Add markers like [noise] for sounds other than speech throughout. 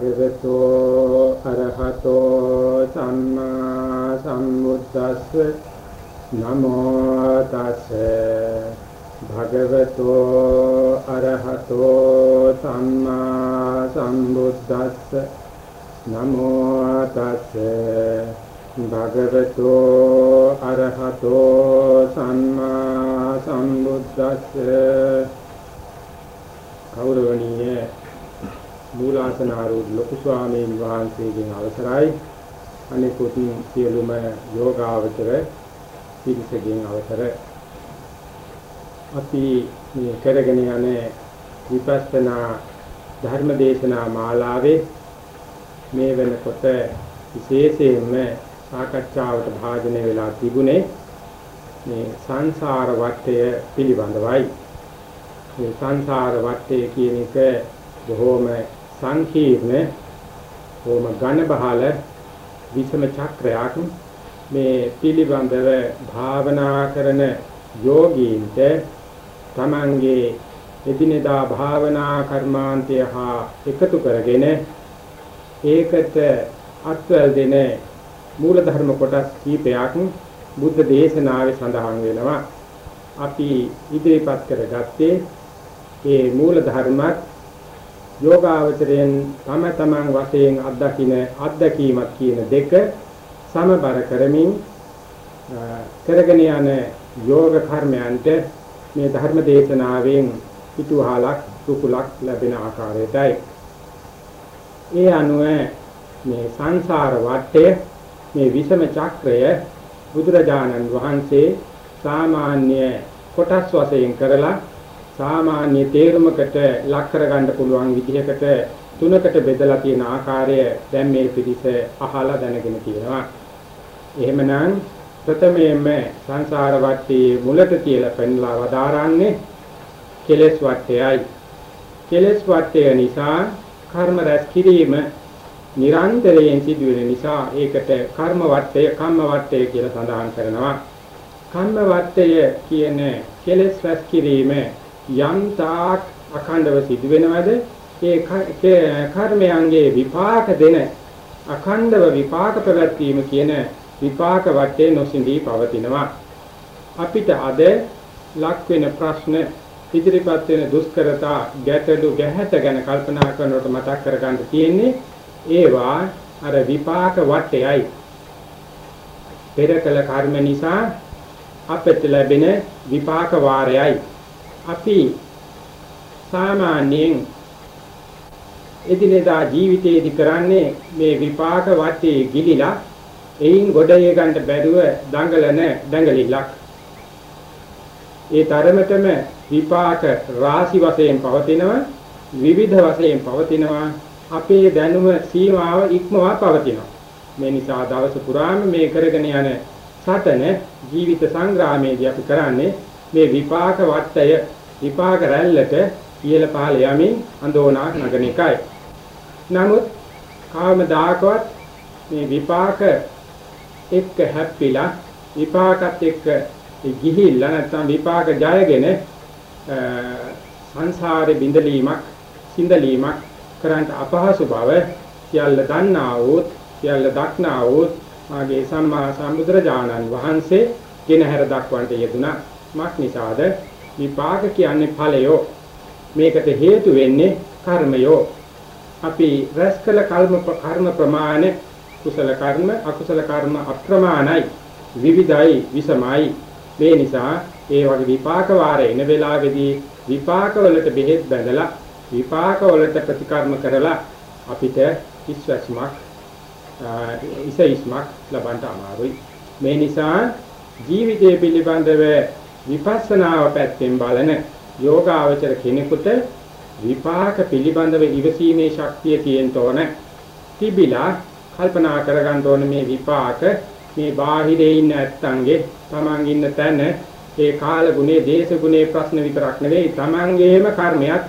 භගවතෝ අරහතෝ සම්මා සම්බුද්දස්ස නමෝ තස්ස. භගවතෝ අරහතෝ සම්මා සම්බුද්දස්ස නමෝ තස්ස. භගවතෝ අරහතෝ සම්මා සම්බුද්දස්ස. කෞරවණීය මූලාසනාරූඪ ලොකු ස්වාමීන් වහන්සේගෙන් අවසරයි. අනිකුත් සියලුම යෝගාවචර පිරිසගෙන් අවසර. අපි මේ කරගෙන යන විපස්සනා ධර්මදේශනා මාලාවේ මේ වෙනකොට විශේෂයෙන්ම සාකච්ඡාවට භාජනය වෙලා තිබුණේ මේ සංසාර වටය පිළිබඳවයි. මේ සංසාර වටය කියන එක බොහෝම සංකීර්ණ බොහොම ඝන බහල විෂම චක්‍රයක්. මේ පිළිබඳව භාවනා කරන යෝගීන්ට තමන්ගේ එදිනෙදා භාවනා කර්මාන්තය හා එකතු කරගෙන ඒකට අත්වැල් දෙන මූල ධර්ම කොටස් කීපයක් බුද්ධ දේශනාවේ සඳහන් වෙනවා. අපි ඉදිරිපත් කරගත්තේ ඒ මූල ධර්මත් යෝගාවචරයෙන් තම තමන් වශයෙන් අත්දකින අත්දැකීමක් කියන දෙක සමබර කරමින් කරගෙන යන යෝග කර්මයන්ට මේ ධර්ම දේශනාවෙන් පිටුහලක් කුකුලක් ලැබෙන ආකාරයටයි. ඒ අනුව මේ සංසාර වටය මේ විෂම චක්‍රය බුදුරජාණන් වහන්සේ සාමාන්‍ය කොටස් වශයෙන් කරලා සාමාන්‍ය තේරුමකට ලක් කරගන්න පුළුවන් විදිහකට තුනකට බෙදලා තියෙන ආකාරය දැන් මේ පිටිස අහලා දැනගෙන තියෙනවා. එහෙමනම් ප්‍රථමයෙන්ම සංසාර වටේ මුලට කියලා පෙන්ලා වදාරන්නේ කෙලෙස් වටයයි. කෙලෙස් වටය නිසා කර්ම රැස් කිරීම නිරන්තරයෙන් සිදුවෙන නිසා ඒකට කර්ම වටය, කම්ම වටය කියලා සඳහන් කරනවා. කම්ම වටය කියන කෙලෙස් රැස් කිරීම යම් තාක් අඛණ්ඩව සිදු වෙනවද ඒ කර්මයන්ගේ විපාක දෙන අඛණ්ඩව විපාක ප්‍රවැත්වීම කියන විපාක වටේ නොසිඳී පවතිනවා. අපිට අද ලක් වෙන ප්‍රශ්න ඉදිරිපත් වෙන දුෂ්කරතා ගැටලු ගැහැට ගැන කල්පනා කරනකොට මතක් කරගන්න තියෙන්නේ ඒවා අර විපාක වටයයි පෙර කළ කර්ම නිසා අපිට ලැබෙන විපාක වාරයයි. අපි සාමාන්‍යයෙන් එදිනෙදා ජීවිතයේදී කරන්නේ මේ විපාක වටේ ගිලිලා එයින් ගොඩේ ගන්න බැරුව දඟලන දඟලිලක් ඒ තරමටම විපාක රාශි වශයෙන් පවතිනවා විවිධ වශයෙන් පවතිනවා අපේ දැනුම සීමාව ඉක්මවා පවතිනවා. මේ නිසා දවස පුරාම මේ කරගෙන යන සටන ජීවිත සංග්‍රාමයේදී අපි කරන්නේ මේ විපාක වටය විපාක රැල්ලට ඉහළ පහළ යමින් අඳෝනා නගන එකයි. නමුත් කාමදාකවත් මේ විපාක එක්ක හැප්පිලා විපාකත් එක්ක ගිහිල්ලා නැත්නම් විපාක ජයගෙන සංසාරේ බිඳලීමක් සිඳලීමක් කරන්ට අපහසු බව සියල්ල දන්නා වූත් සියල්ල දක්නා වූත් මාගේ සම්මා සම්බුදුරජාණන් වහන්සේ ගෙනහැර දක්වන්නට යෙදුනා මක් නිසාද? විපාක කියන්නේ ඵලයෝ. මේකට හේතු වෙන්නේ කර්මයෝ. අපි රැස් කළ කර්ම කර්ම ප්‍රමාණ කුසල කර්ම අකුසල කර්ම අප්‍රමාණයි. විවිධයි විසමයි. මේ නිසා ඒ වගේ විපාක වාරේ එන වෙලාවේදී විපාක වලට බෙහෙත් බඳලා විපාක වලට ප්‍රතිකර්ම කරලා අපිට ඉස්වැස්මක් ඉසයිස්මක් ලබන්න අමාරුයි. මේ නිසා ජීවිතය පිළිබඳව විපස්සනාව පැත්තෙන් බලන යෝගාවචර කෙනෙකුට විපාක පිළිබඳව ඉවසීමේ ශක්තිය තියෙන්න ඕන. තිබිලා කල්පනා කරගන්න ඕන මේ විපාක මේ බාහිරේ ඉන්න ඇත්තන්ගේ තමන් ඉන්න තැන ඒ කාල ගුණේ දේශ ගුණේ ප්‍රශ්න විතරක් නෙවෙයි තමන්ගේම කර්මයක්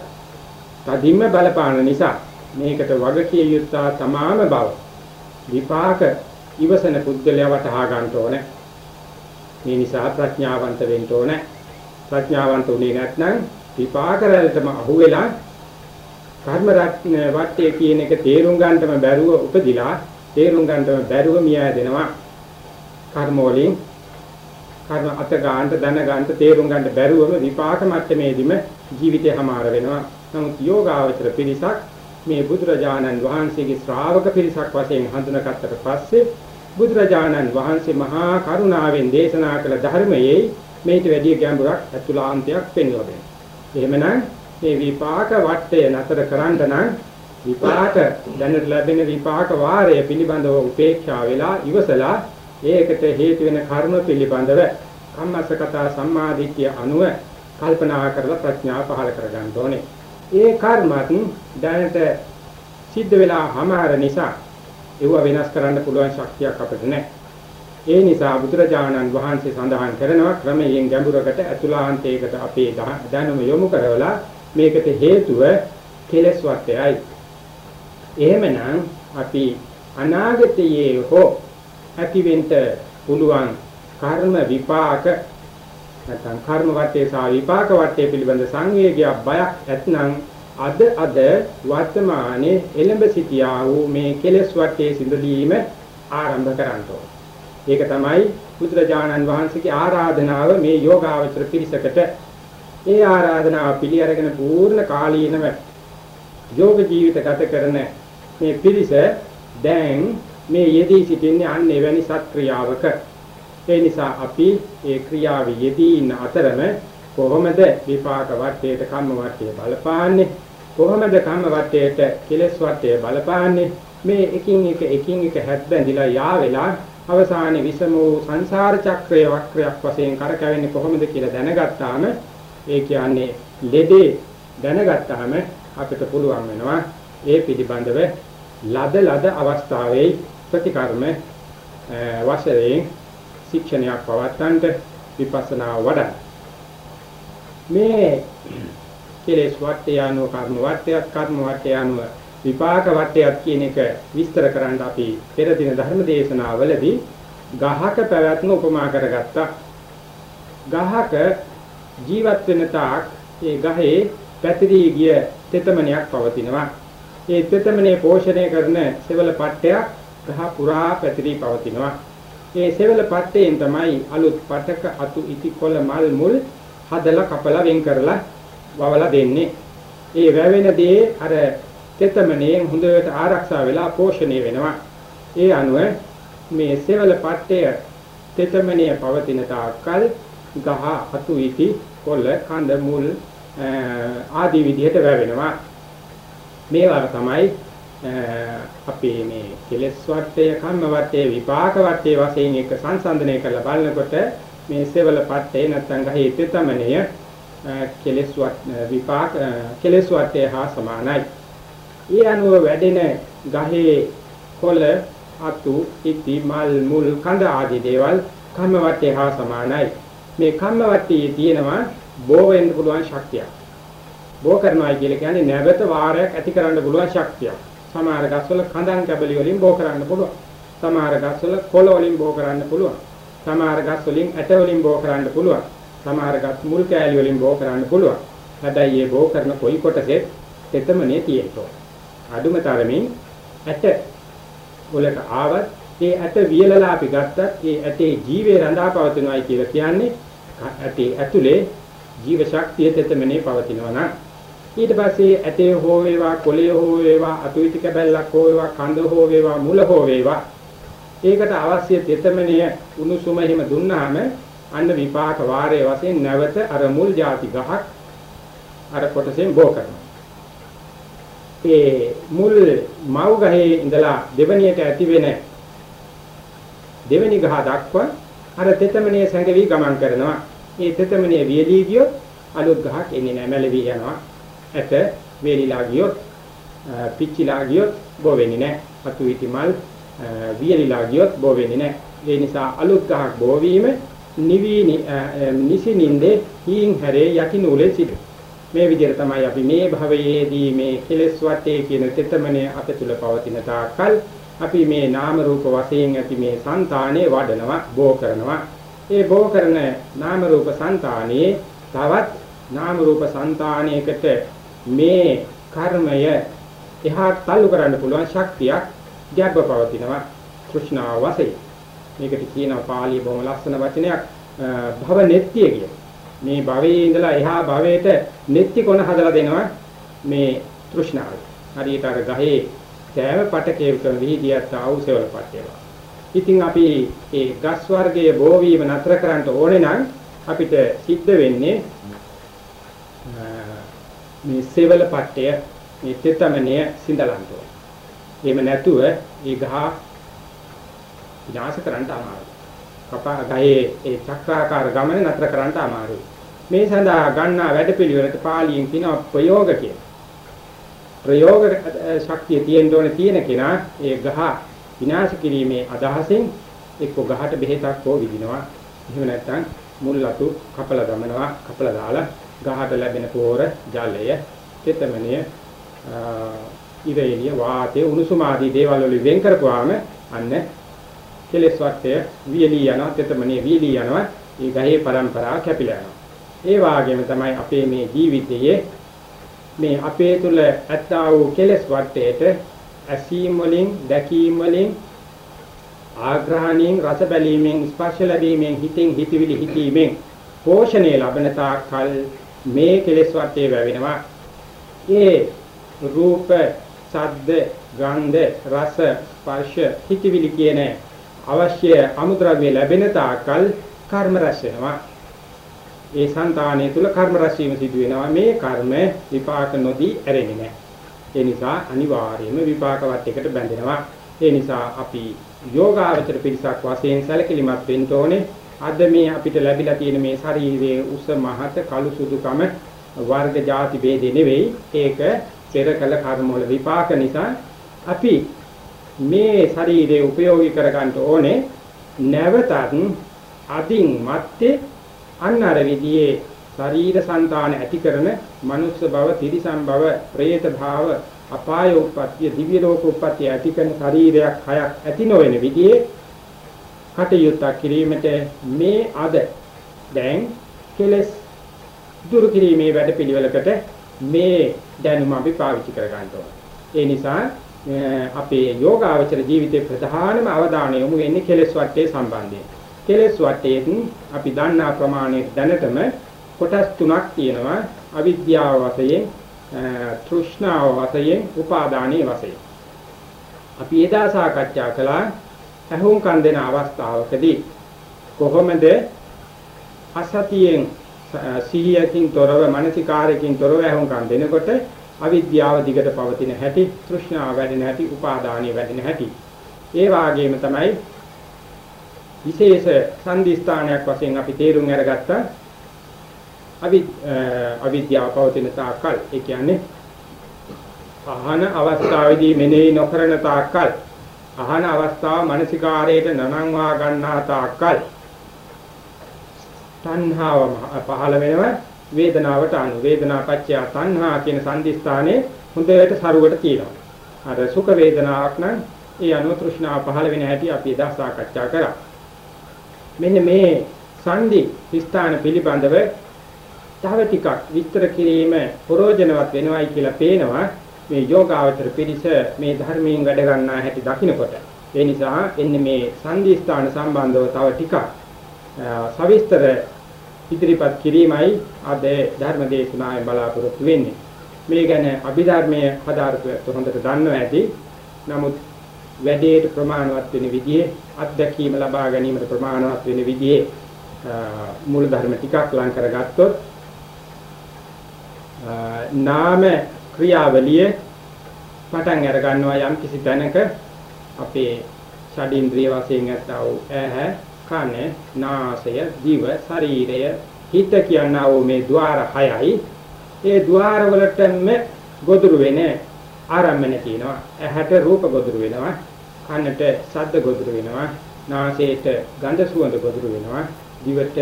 තදින්ම බලපාන නිසා මේකට වගකිය යුත්තා තමාම බව විපාක ඉවසන පුද්ගලයා වටහා ගන්න ඕනේ මේ නිසා ප්‍රඥාවන්ත වෙන්න ඕනේ. ප්‍රඥාවන්ත උනේ නැත්නම් විපාක රැල්ටම අහුවෙලා කර්ම වට්ටය කියන එක තේරුම් ගන්නටම බැරුව උපදිලා තේරුම් ගන්නටම බැරුව මියා දෙනවා කර්ම වලින් කර්ම අත ගන්නට දැන ගන්නට තේරුම් ගන්න බැරුවම විපාක මට්ටමේදීම ජීවිතය හමාර වෙනවා නමුත් යෝගාවචර පිරිසක් මේ බුදුරජාණන් වහන්සේගේ ශ්‍රාවක පිරිසක් වශයෙන් හඳුනාගත්තට පස්සේ බුදුරජාණන් වහන්සේ මහා කරුණාවෙන් දේශනා කළ ධර්මයේ මේට වැඩි ගැඹුරක් අතුලාන්තයක් පෙන්වලා දෙනවා. එහෙමනම් මේ විපාක වටය නතර කරන්න නම් විපාක දැනට ලැබෙන විපාක වාරය පිළිබඳව උපේක්ෂා වෙලා ඉවසලා ඒකට හේතු වෙන කර්ම පිළිබඳව කම්මස්සකතා සම්මාදිට්ඨිය අනුව කල්පනා කරලා ප්‍රඥාව පහළ කරගන්න ඕනේ. ඒ කර්මත් දැනට සිද්ධ වෙලා හමාර නිසා ඒව වෙනස් කරන්න පුළුවන් ශක්තියක් අපිට නැහැ. ඒ නිසා බුදුරජාණන් වහන්සේ සඳහන් කරනවා ක්‍රමයෙන් ගැඹුරකට අතුලාන්තයකට අපේ දැනුම යොමු කරවලා මේකට හේතුව කෙලස් වර්ගයයි. එහෙමනම් අපි අනාගතයේ හෝ ඇතිවෙන්න පුළුවන් කර්ම විපාක නැත්නම් කර්ම වටේ සහ විපාක වටේ පිළිබඳ සංවේගයක් බයක් ඇතනම් අද අද වර්තමානයේ එළඹ සිටියා වූ මේ කෙලෙස් වටේ සිඳලීම ආරම්භ කරන්න ඒක තමයි බුදුරජාණන් වහන්සේගේ ආරාධනාව මේ යෝගාවචර පිරිසකට. ඒ ආරාධනාව පිළි අරගෙන පූර්ණ කාලීනව යෝග ජීවිත ගත කරන මේ පිරිස දැන් මේ යෙදී සිටින්නේ අන්න එවැනි සත්ක්‍රියාවක. ඒ නිසා අපි ඒ ක්‍රියාවේ යෙදී ඉන්න අතරම කොහොමද විපාක වටේට කම්ම වටේ බලපාන්නේ? කොහොමද කම්ම වටේට කෙලස් වටේ බලපාන්නේ? මේ එකින් එක එකින් එක හැද්දැඳිලා යා වෙලා අවසානයේ විසම වූ සංසාර චක්‍රයේ වක්‍රයක් වශයෙන් කරකැවෙන්නේ කොහොමද කියලා දැනගත්තාම ඒ කියන්නේ ලෙඩේ දැනගත්තාම අපිට පුළුවන් වෙනවා ඒ පිළිබඳව ලද ලද අවස්ථාවේ ප්‍රතිකර්ම වශයෙන් ශික්ෂණයක් පවත්තන්ට විපස්සනා වඩා මේ කෙලෙස් වට්ටය අනුව කර්ම වට්ටයත් කර්ම වට්ටය අනුව විපාක වට්ටයත් කියන එක විස්තර කරන්න අපි පෙර දින ධර්ම දේශනාවලදී ගහක පැවැත්ම උපමා කරගත්තා. ගහක ජීවත් වෙන තාක් ඒ ගහේ පැතිරී ගිය තෙතමනයක් පවතිනවා. ඒ තෙතමනේ පෝෂණය කරන සෙවල පට්ටයක් ගහ පුරා පැතිරී පවතිනවා. ඒ සෙවල පට්ටයෙන් තමයි අලුත් පටක අතු ඉති කොළ මල් මුල් හදලා කපලා වෙන් කරලා වවලා දෙන්නේ. ඒ වැවෙන දේ අර තෙතමනේ හොඳට ආරක්ෂා වෙලා පෝෂණය වෙනවා. ඒ අනුව මේ සෙවල පට්ටය තෙතමනේ පවතින තාක්කල් ගහ අතු ඉති කොළ කඳ මුල් ආදී විදිහට වැවෙනවා. මේවා තමයි අපේ මේ කෙලස් වටය කම්ම වටය විපාක වටය වශයෙන් එක සංසන්දනය කරලා බලනකොට මේ සෙවල පට්ටේ නැත්නම් ගහේ තෙතමනය කෙලස් විපාක කෙලස් වටය හා සමානයි. ඒ අනුව වැඩෙන ගහේ කොළ අතු ඉති මල් මුල් කඳ ආදී දේවල් කම්ම වටේ හා සමානයි. මේ කම්ම වටේ තියෙනවා බෝ වෙන්න පුළුවන් ශක්තියක්. බෝ කරනවා කියලා කියන්නේ නැවත වාරයක් ඇති කරන්න පුළුවන් ශක්තියක්. සමහර ගස්වල කඳන් කැබලි වලින් බෝ කරන්න පුළුවන්. සමහර ගස්වල කොළ වලින් බෝ කරන්න පුළුවන්. සමහර ගස් වලින් ඇට වලින් බෝ කරන්න පුළුවන්. සමහර ගස් මුල් කෑලි වලින් බෝ කරන්න පුළුවන්. හැබැයි මේ බෝ කරන කොයි කොටසෙත් තෙතමනේ තියෙනවා. අඩුම තරමින් ඇට වලට ආවත් ඒ ඇට වියලලා අපි ගත්තත් ඒ ඇටේ ජීවේ රඳා පවතිනවායි කියලා කියන්නේ ඇටේ ඇතුලේ ජීව ශක්තිය තෙතමනේ පවතිනවා නම් ඊට පස්සේ ඇටේ හෝ වේවා කොළේ හෝ වේවා අතුයිති කැබැල්ලක් හෝ වේවා කඳ හෝ වේවා මුල හෝ වේවා ඒකට අවශ්‍ය තෙතමනය උණුසුම එහෙම දුන්නාම අන්න විපාක වාරයේ වශයෙන් නැවත අර මුල් ಜಾති ගහක් අර කොටසෙන් බෝ කරනවා ඒ මුල් මව් ගහේ ඉඳලා දෙවණියට ඇති වෙන දෙවණි ගහ දක්වා අර තෙතමනේ සැඟවි ගමන් කරනවා. මේ තෙතමනේ වියලී ගියොත් අලුත් ගහක් එන්නේ නැහැ මැලවි යනවා. ඇට වේලිලා ගියොත් පිච්චිලා ගියොත් බෝ වෙන්නේ නැහැ. අතු ඉති මල් වියලිලා ගියොත් බෝ වෙන්නේ නැහැ. ඒ නිසා අලුත් ගහක් බෝ වීම නිවි නිසිනින්දේ හීන් හැරේ යකිනූලේ සිට. මේ විදිහට තමයි අපි මේ භවයේදී මේ කෙලෙස් වටේ කියන තෙතමනේ අප තුල පවතින තාකල් අපි මේ නාම රූප වශයෙන් ඇති මේ సంతානේ වඩනවා බෝ කරනවා. ඒ බෝ කරන නාම රූප సంతානේ තවත් නාම රූප సంతානයකට මේ කර්මය එහාට තල්ලු කරන්න පුළුවන් ශක්තියක් ගැඹව පවතිනවා. કૃષ્ણા වශයෙන්. මේකට කියනවා පාළිය බොහොම ලස්සන වචනයක් භව නෙත්‍ය කියලා. මේ භවයේ ඉඳලා එහා භවයට නෙත්‍ය කොන හදලා දෙනවා මේ තෘෂ්ණාව. හරියට අර ගහේ සෑම පටකේ උතන විහිදියත් ආවුසවල පටේවා. ඉතින් අපි ඒ ගස් වර්ගයේ බෝ වීම නතර කරන්න ඕනේ නම් අපිට සිද්ධ වෙන්නේ මේ සෙවල පට්ටය මේ තෙතමනය සිඳලන්න ඕනේ. එහෙම නැතුව ඒ ගහ විනාශ කරන්න අමාරුයි. කපා ගහේ ඒ චක්‍රාකාර ගමන නතර කරන්න අමාරුයි. මේ සඳහා ගන්නා වැඩපිළිවෙලට පාලියෙන් කියනවා ප්‍රයෝග කියලා. ප්‍රයෝග ශක්තිය තියෙන්න ඕනේ තියෙන කෙනා ඒ ගහ විනාශ කිරීමේ අදහසෙන් එක්ක ගහට බෙහෙතක් හෝ විදිනවා. එහෙම නැත්නම් මුල් අතු කපලා දමනවා කපලා දාලා ගහට ලැබෙන පෝර ජලය තෙතමනය ඉරේලිය වාතය උණුසුම ආදී දේවල් වලින් වෙන් කරපුවාම අන්න කෙලස් වටය වියලී යනවා තෙතමනය වියලී යනවා ඒ ගහේ પરම්පරාව කැපිලා යනවා. ඒ වාගේම තමයි අපේ මේ ජීවිතයේ මේ අපේ තුල ඇත්තා වූ කෙලස් වටේට ඇසීම් වලින් දැකීම් වලින් ආග්‍රහණයෙන් රස බැලීමෙන් ස්පර්ශ ලැබීමෙන් හිතින් හිතවිලි හිතීමෙන් පෝෂණය ලබන තාක්කල් මේ කෙලෙස් වටේ වැවෙනවා. ඒ රූප ශබ්ද ගන්ධ රස ස්පර්ශ හිතවිලි කියන අවශ්‍ය අමුද්‍රව්‍ය ලැබෙන තාකල් කර්ම රැස් වෙනවා. ඒ సంతානය තුල කර්ම රැස් වීම සිදු වෙනවා. මේ කර්ම විපාක නොදී ඇරෙන්නේ නැහැ. ඒ නිසා අනිවාර්යයෙන්ම විපාක වටයකට බැඳෙනවා. ඒ නිසා අපි යෝගාවචර පිරිසක් වශයෙන් සැලකිලිමත් වෙන්න ඕනේ. අද මේ අපිට ලැබිලා තියෙන මේ ශරීරයේ උස මහත කළු සුදුකම වර්ග ಜಾති ભેදේ නෙවෙයි. ඒක පෙර කළ කර්ම වල විපාක නිසා අපි මේ ශරීරය උපයෝගී කර ගන්න ඕනේ නැවතත් අදින් මැත්තේ අන්න අර විදිහේ ශරීර సంతාන ඇති කරන මනුස්ස භව, තිරිසන් භව, പ്രേත භව, අපාය උප්පත්තිය, දිව්‍ය ලෝක උප්පත්තිය ඇති කරන ශරීරයක් හයක් ඇති නොවන විදිහේ කටයුත්තක් කිරීමට මේ අද දැන් කෙලස් දුරු කිරීමේ වැඩපිළිවෙලකට මේ දැනුම අපි පාවිච්චි කර ගන්නවා. ඒ නිසා අපේ යෝගාවචර ජීවිතයේ ප්‍රධානම අවධානය යොමු වෙන්නේ කෙලස් වටේ සම්බන්ධයෙන්. කෙලස් වටේෙන් අපි දන්නා ප්‍රමාණයට දැනටම කොටස් තුනක් තියෙනවා. අවිද්‍යාව වශයෙන්, තෘෂ්ණාව වශයෙන්, උපාදානීය වශයෙන්. අපි එදා සාකච්ඡා කළා ඇහුම්කන් දෙන අවස්ථාවකදී කොහොමද අසතියෙන් සිහියකින් තොරව මානසිකාරයකින් තොරව ඇහුම්කන් දෙනකොට අවිද්‍යාව දිගට පවතින හැටි තෘෂ්ණාව වැඩෙන හැටි උපාදානිය වැඩෙන හැටි. ඒ වාගේම තමයි විශේෂ සංදිස්ථානයක් වශයෙන් අපි තේරුම් අරගත්තා. අවිද්‍යාව පවතින තාක්කල්. ඒ කියන්නේ අහන අවස්ථාවේදී මෙනෙහි නොකරන තාක්කල්. අහන අවස්ථාව මානසිකාරයට නනංවා ගන්නා තාක්කල්. තණ්හාව පහළ වෙනවා. වේදනාවට අනු වේදනා පත්‍ය තණ්හා කියන සංදිස්ථානේ හොඳට සරුවට තියෙනවා. අර සුඛ වේදනාවක් නම් ඒ අනු තෘෂ්ණාව පහළ වෙන හැටි අපි එදා සාකච්ඡා කරා. මෙන්න මේ සංදි ස්ථාන පිළිබඳව තව ටිකක් විස්තර කිරීම ප්‍රයෝජනවත් වෙනවයි කියලා පේනවා. මේ යෝගාවචර පිරිස මේ ධර්මයෙන් වැඩ ගන්නා හැටි දකිනකොට ඒ නිසා එන්නේ මේ සංදිස්ථාන සම්බන්ධව තව ටිකක් සවිස්තර ඉදිරිපත් කිරීමයි අද ධර්ම දේශනාවේ බලාපොරොත්තු වෙන්නේ. මේ ගැන අභිධර්මයේ හදාරපු හොඳට දන්නවා ඇති. නමුත් වැඩේට ප්‍රමාණවත් වෙන විදිහේ අත්දැකීම ලබා ගැනීමට ප්‍රමාණවත් වෙන විදිහේ මූල ධර්ම ටිකක් ලං කරගත්තොත් නාම ක්‍රියාවලිය පටන් අර ගන්නවා යම් කිසි තැනක අපේ ෂඩින්ද්‍රිය වශයෙන් ඇත්තා වූ ඇහැ කන නාසය දිව ශරීරය හිත කියනා වූ මේ ద్వාර හයයි. ඒ ద్వාර වලටම ගොදුරු වෙන ආරම්මන කියනවා. ඇහැට රූප ගොදුරු වෙනවා කනට ශබ්ද ගොදුරු වෙනවා නාසයට ගඳ සුවඳ ගොදුරු වෙනවා දිවට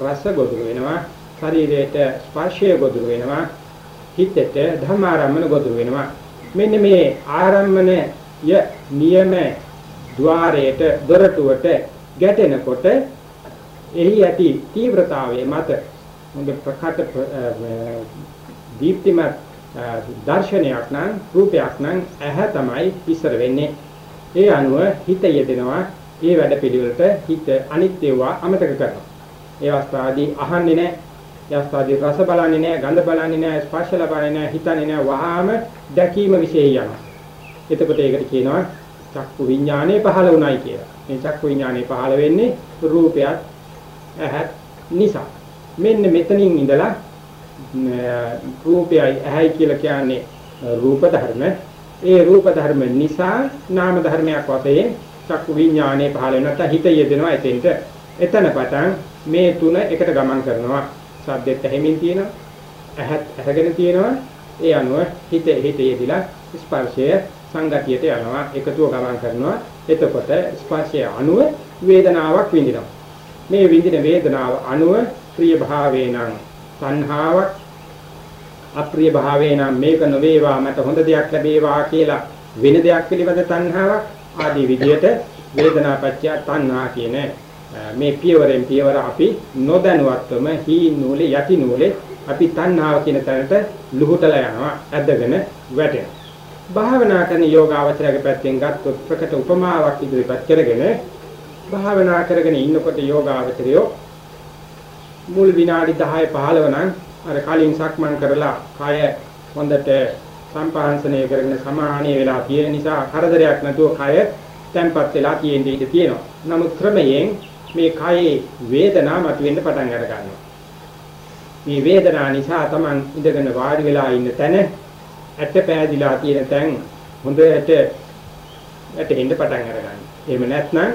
රස ගොදුරු වෙනවා ශරීරයට ස්පර්ශය ගොදුරු වෙනවා හිතට ධම්මාරම්මන ගොදුරු වෙනවා. මෙන්න මේ ආරම්මනය නියම ద్వාරයට දොරටුවට ගැටෙනකොට එහි ඇති තීව්‍රතාවයේ මත හොඳ ප්‍රකට දීප්තිමත් දර්ශනයක් නම් රූපයක් නම් ඇහැ තමයි ඉස්සර වෙන්නේ. ඒ අනුව හිත යෙදෙනවා. ඒ වැඩ පිළිවෙලට හිත අනිත්‍යවා අමතක කරනවා. ඒ අවස්ථාවේදී අහන්නේ නැහැ. ඒ අවස්ථාවේදී රස බලන්නේ නැහැ, ගඳ බලන්නේ නැහැ, ස්පර්ශ ලබන්නේ නැහැ, හිතන්නේ නැහැ. වහාම දැකීම විශේෂ යනවා. එතකොට ඒකට කියනවා චක්කු විඥානය පහළ වුණයි කියලා. මේ චක්කු විඥානය පහළ වෙන්නේ රූපයත් ඇහත් නිසා. මෙන්න මෙතනින් ඉඳලා රූපයයි ඇහැයි කියලා කියන්නේ රූප ධර්ම. ඒ රූප ධර්ම නිසා නාම ධර්මයක් වශයෙන් චක්කු විඥානයේ පහළ වෙන නැත්නම් හිත යෙදෙනවා එතෙන්ට. එතන පටන් මේ තුන එකට ගමන් කරනවා. සද්දෙත් ඇහෙමින් තියෙනවා. ඇහත් ඇහැගෙන තියෙනවා. ඒ අනුව හිත හිත යෙදිලා ස්පර්ශය සංගතියට යනවා. එකතුව ගමන් කරනවා. එතකොට ස්පර්ශය අනුව වේදනාවක් විඳිනවා. මේ විඳින වේදනාව අනුව ප්‍රිය භාවේ නම් සංහාවක් අප්‍රිය භාවේ නම් මේක නොවේවා මට හොඳ දෙයක් ලැබේවා කියලා වෙන දෙයක් පිළිබඳ තණ්හාවක් ආදී විදියට වේදනාපච්චය තණ්හා කියන මේ පියවරෙන් පියවර අපි නොදැනුවත්වම හී නූලේ යටි නූලේ අපි තණ්හාව කියන තැනට ලුහුටලා යනවා ඇදගෙන වැටෙනවා භාවනා කරන යෝගාවචරයේ පැත්තෙන් ගත්තොත් ප්‍රකට උපමාවක් ඉදිරිපත් කරගෙන භාවනා කරගෙන ඉන්නකොට යෝගාවචරයෝ මුල් විනාඩි 10 15 නම් අර කලින් සක්මන් කරලා කය හොඳට සම්පාංශනය කරගෙන සමාහණීය වෙලා තියෙන නිසා කරදරයක් නැතුව කය තැම්පත් වෙලා තියෙන ඉඩ තියෙනවා. නමුත් ක්‍රමයෙන් මේ කයේ වේදනාව මතුවෙන්න පටන් අර ගන්නවා. මේ වේදනාව නිසා Taman ඉඳගෙන වාඩි වෙලා ඉන්න තැන ඇට පෑදිලා තියෙන තැන් හොඳට ඇටෙන්න පටන් අර ගන්නවා. එහෙම නැත්නම්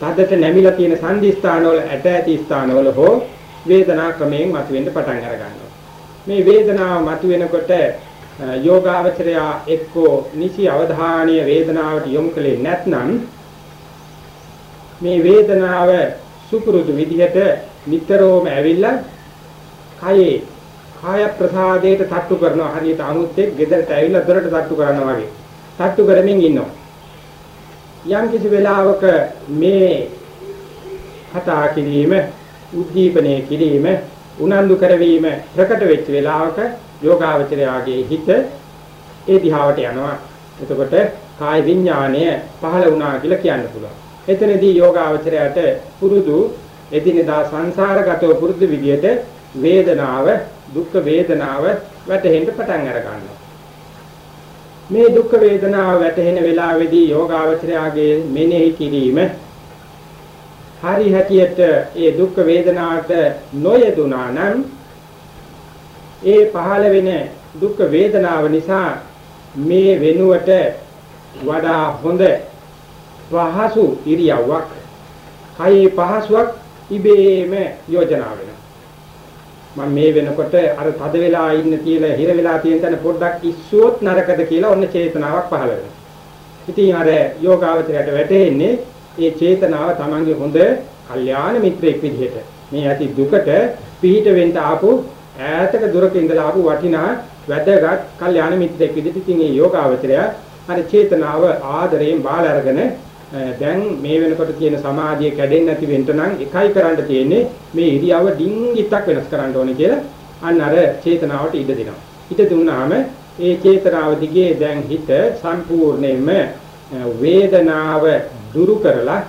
තදට නැමිලා තියෙන සංදි ස්ථානවල ඇට ඇති ස්ථානවල හෝ වේදනා ක්‍රමයෙන් මතුවෙන්න පටන් අර ගන්නවා. මේ වේදනාව මතුවෙනකොට යෝගාවචරය එක්කෝ නිසි අවධානය වේදනාවට යොමු කළේ නැත්නම් මේ වේදනාව සුපුරුදු විදිහට නිතරම ඇවිල්ලා කයේ කාය ප්‍රසාදයට තට්ටු කරනවා හරියට අමුත්තෙක් ගෙදරට ඇවිල්ලා දොරට තට්ටු කරනවා වගේ තට්ටු කරමින් ඉන්නවා යම් කිසි වෙලාවක මේ කතා කිරීම උද්දීපනය කිරීම උනන්දු කරවීම ප්‍රකට වෙච්ච වෙලාවක යෝගාවචරයාගේ හිත ඒ දිහාවට යනවා. එතකොට කාය විඥාණය පහළ වුණා කියලා කියන්න පුළුවන්. එතනදී යෝගාවචරයට පුරුදු එදිනෙදා සංසාරගතව පුරුදු විදියට වේදනාව දුක් වේදනාව වැටහෙන්න පටන් අර ගන්නවා. මේ දුක් වේදනාව වැටහෙන වෙලාවේදී යෝගාවචරයාගේ මෙනෙහි කිරීම හරි හැටියට ඒ දුක් වේදනාවට නොයදුනා නම් ඒ පහළ වෙන දුක් වේදනාව නිසා මේ වෙනුවට වඩා හොඳ පහසු ඉරියව්වක් කයේ පහසුවක් ඉබේම යෝජනා වෙනවා මම මේ වෙනකොට අර තද වෙලා ඉන්න කියලා හිර වෙලා තියෙන තැන පොඩ්ඩක් ඉස්සුවොත් නරකද කියලා ඔන්න චේතනාවක් පහළ වෙනවා. ඉතින් අර යෝගාවචරයට වැටෙන්නේ ඒ චේතනාව Tamange හොඳ කල්යාණ මිත්‍රයෙක් විදිහට. මේ ඇති දුකට පිහිට වෙන්න ආපු ඈතක දුරක ඉඳලා ආපු වටිනා වැදගත් කල්යාණ මිත්‍රයෙක් විදිහට ඉතින් මේ යෝගාවචරය අර චේතනාව ආදරයෙන් බාල අරගෙන දැන් මේ වෙනකොට තියෙන සමාධිය කැඩෙන්නේ නැති වෙන්න නම් එකයි කරන්න තියෙන්නේ මේ ඉරියව ඩිංගිත්තක් වෙනස් කරන්න ඕනේ කියලා අන්න අර චේතනාවට ඉඩ දෙනවා. ඉඩ දුන්නාම ඒ චේතනාව දිගේ දැන් හිත සම්පූර්ණයෙන්ම වේදනාව දුරු කරලා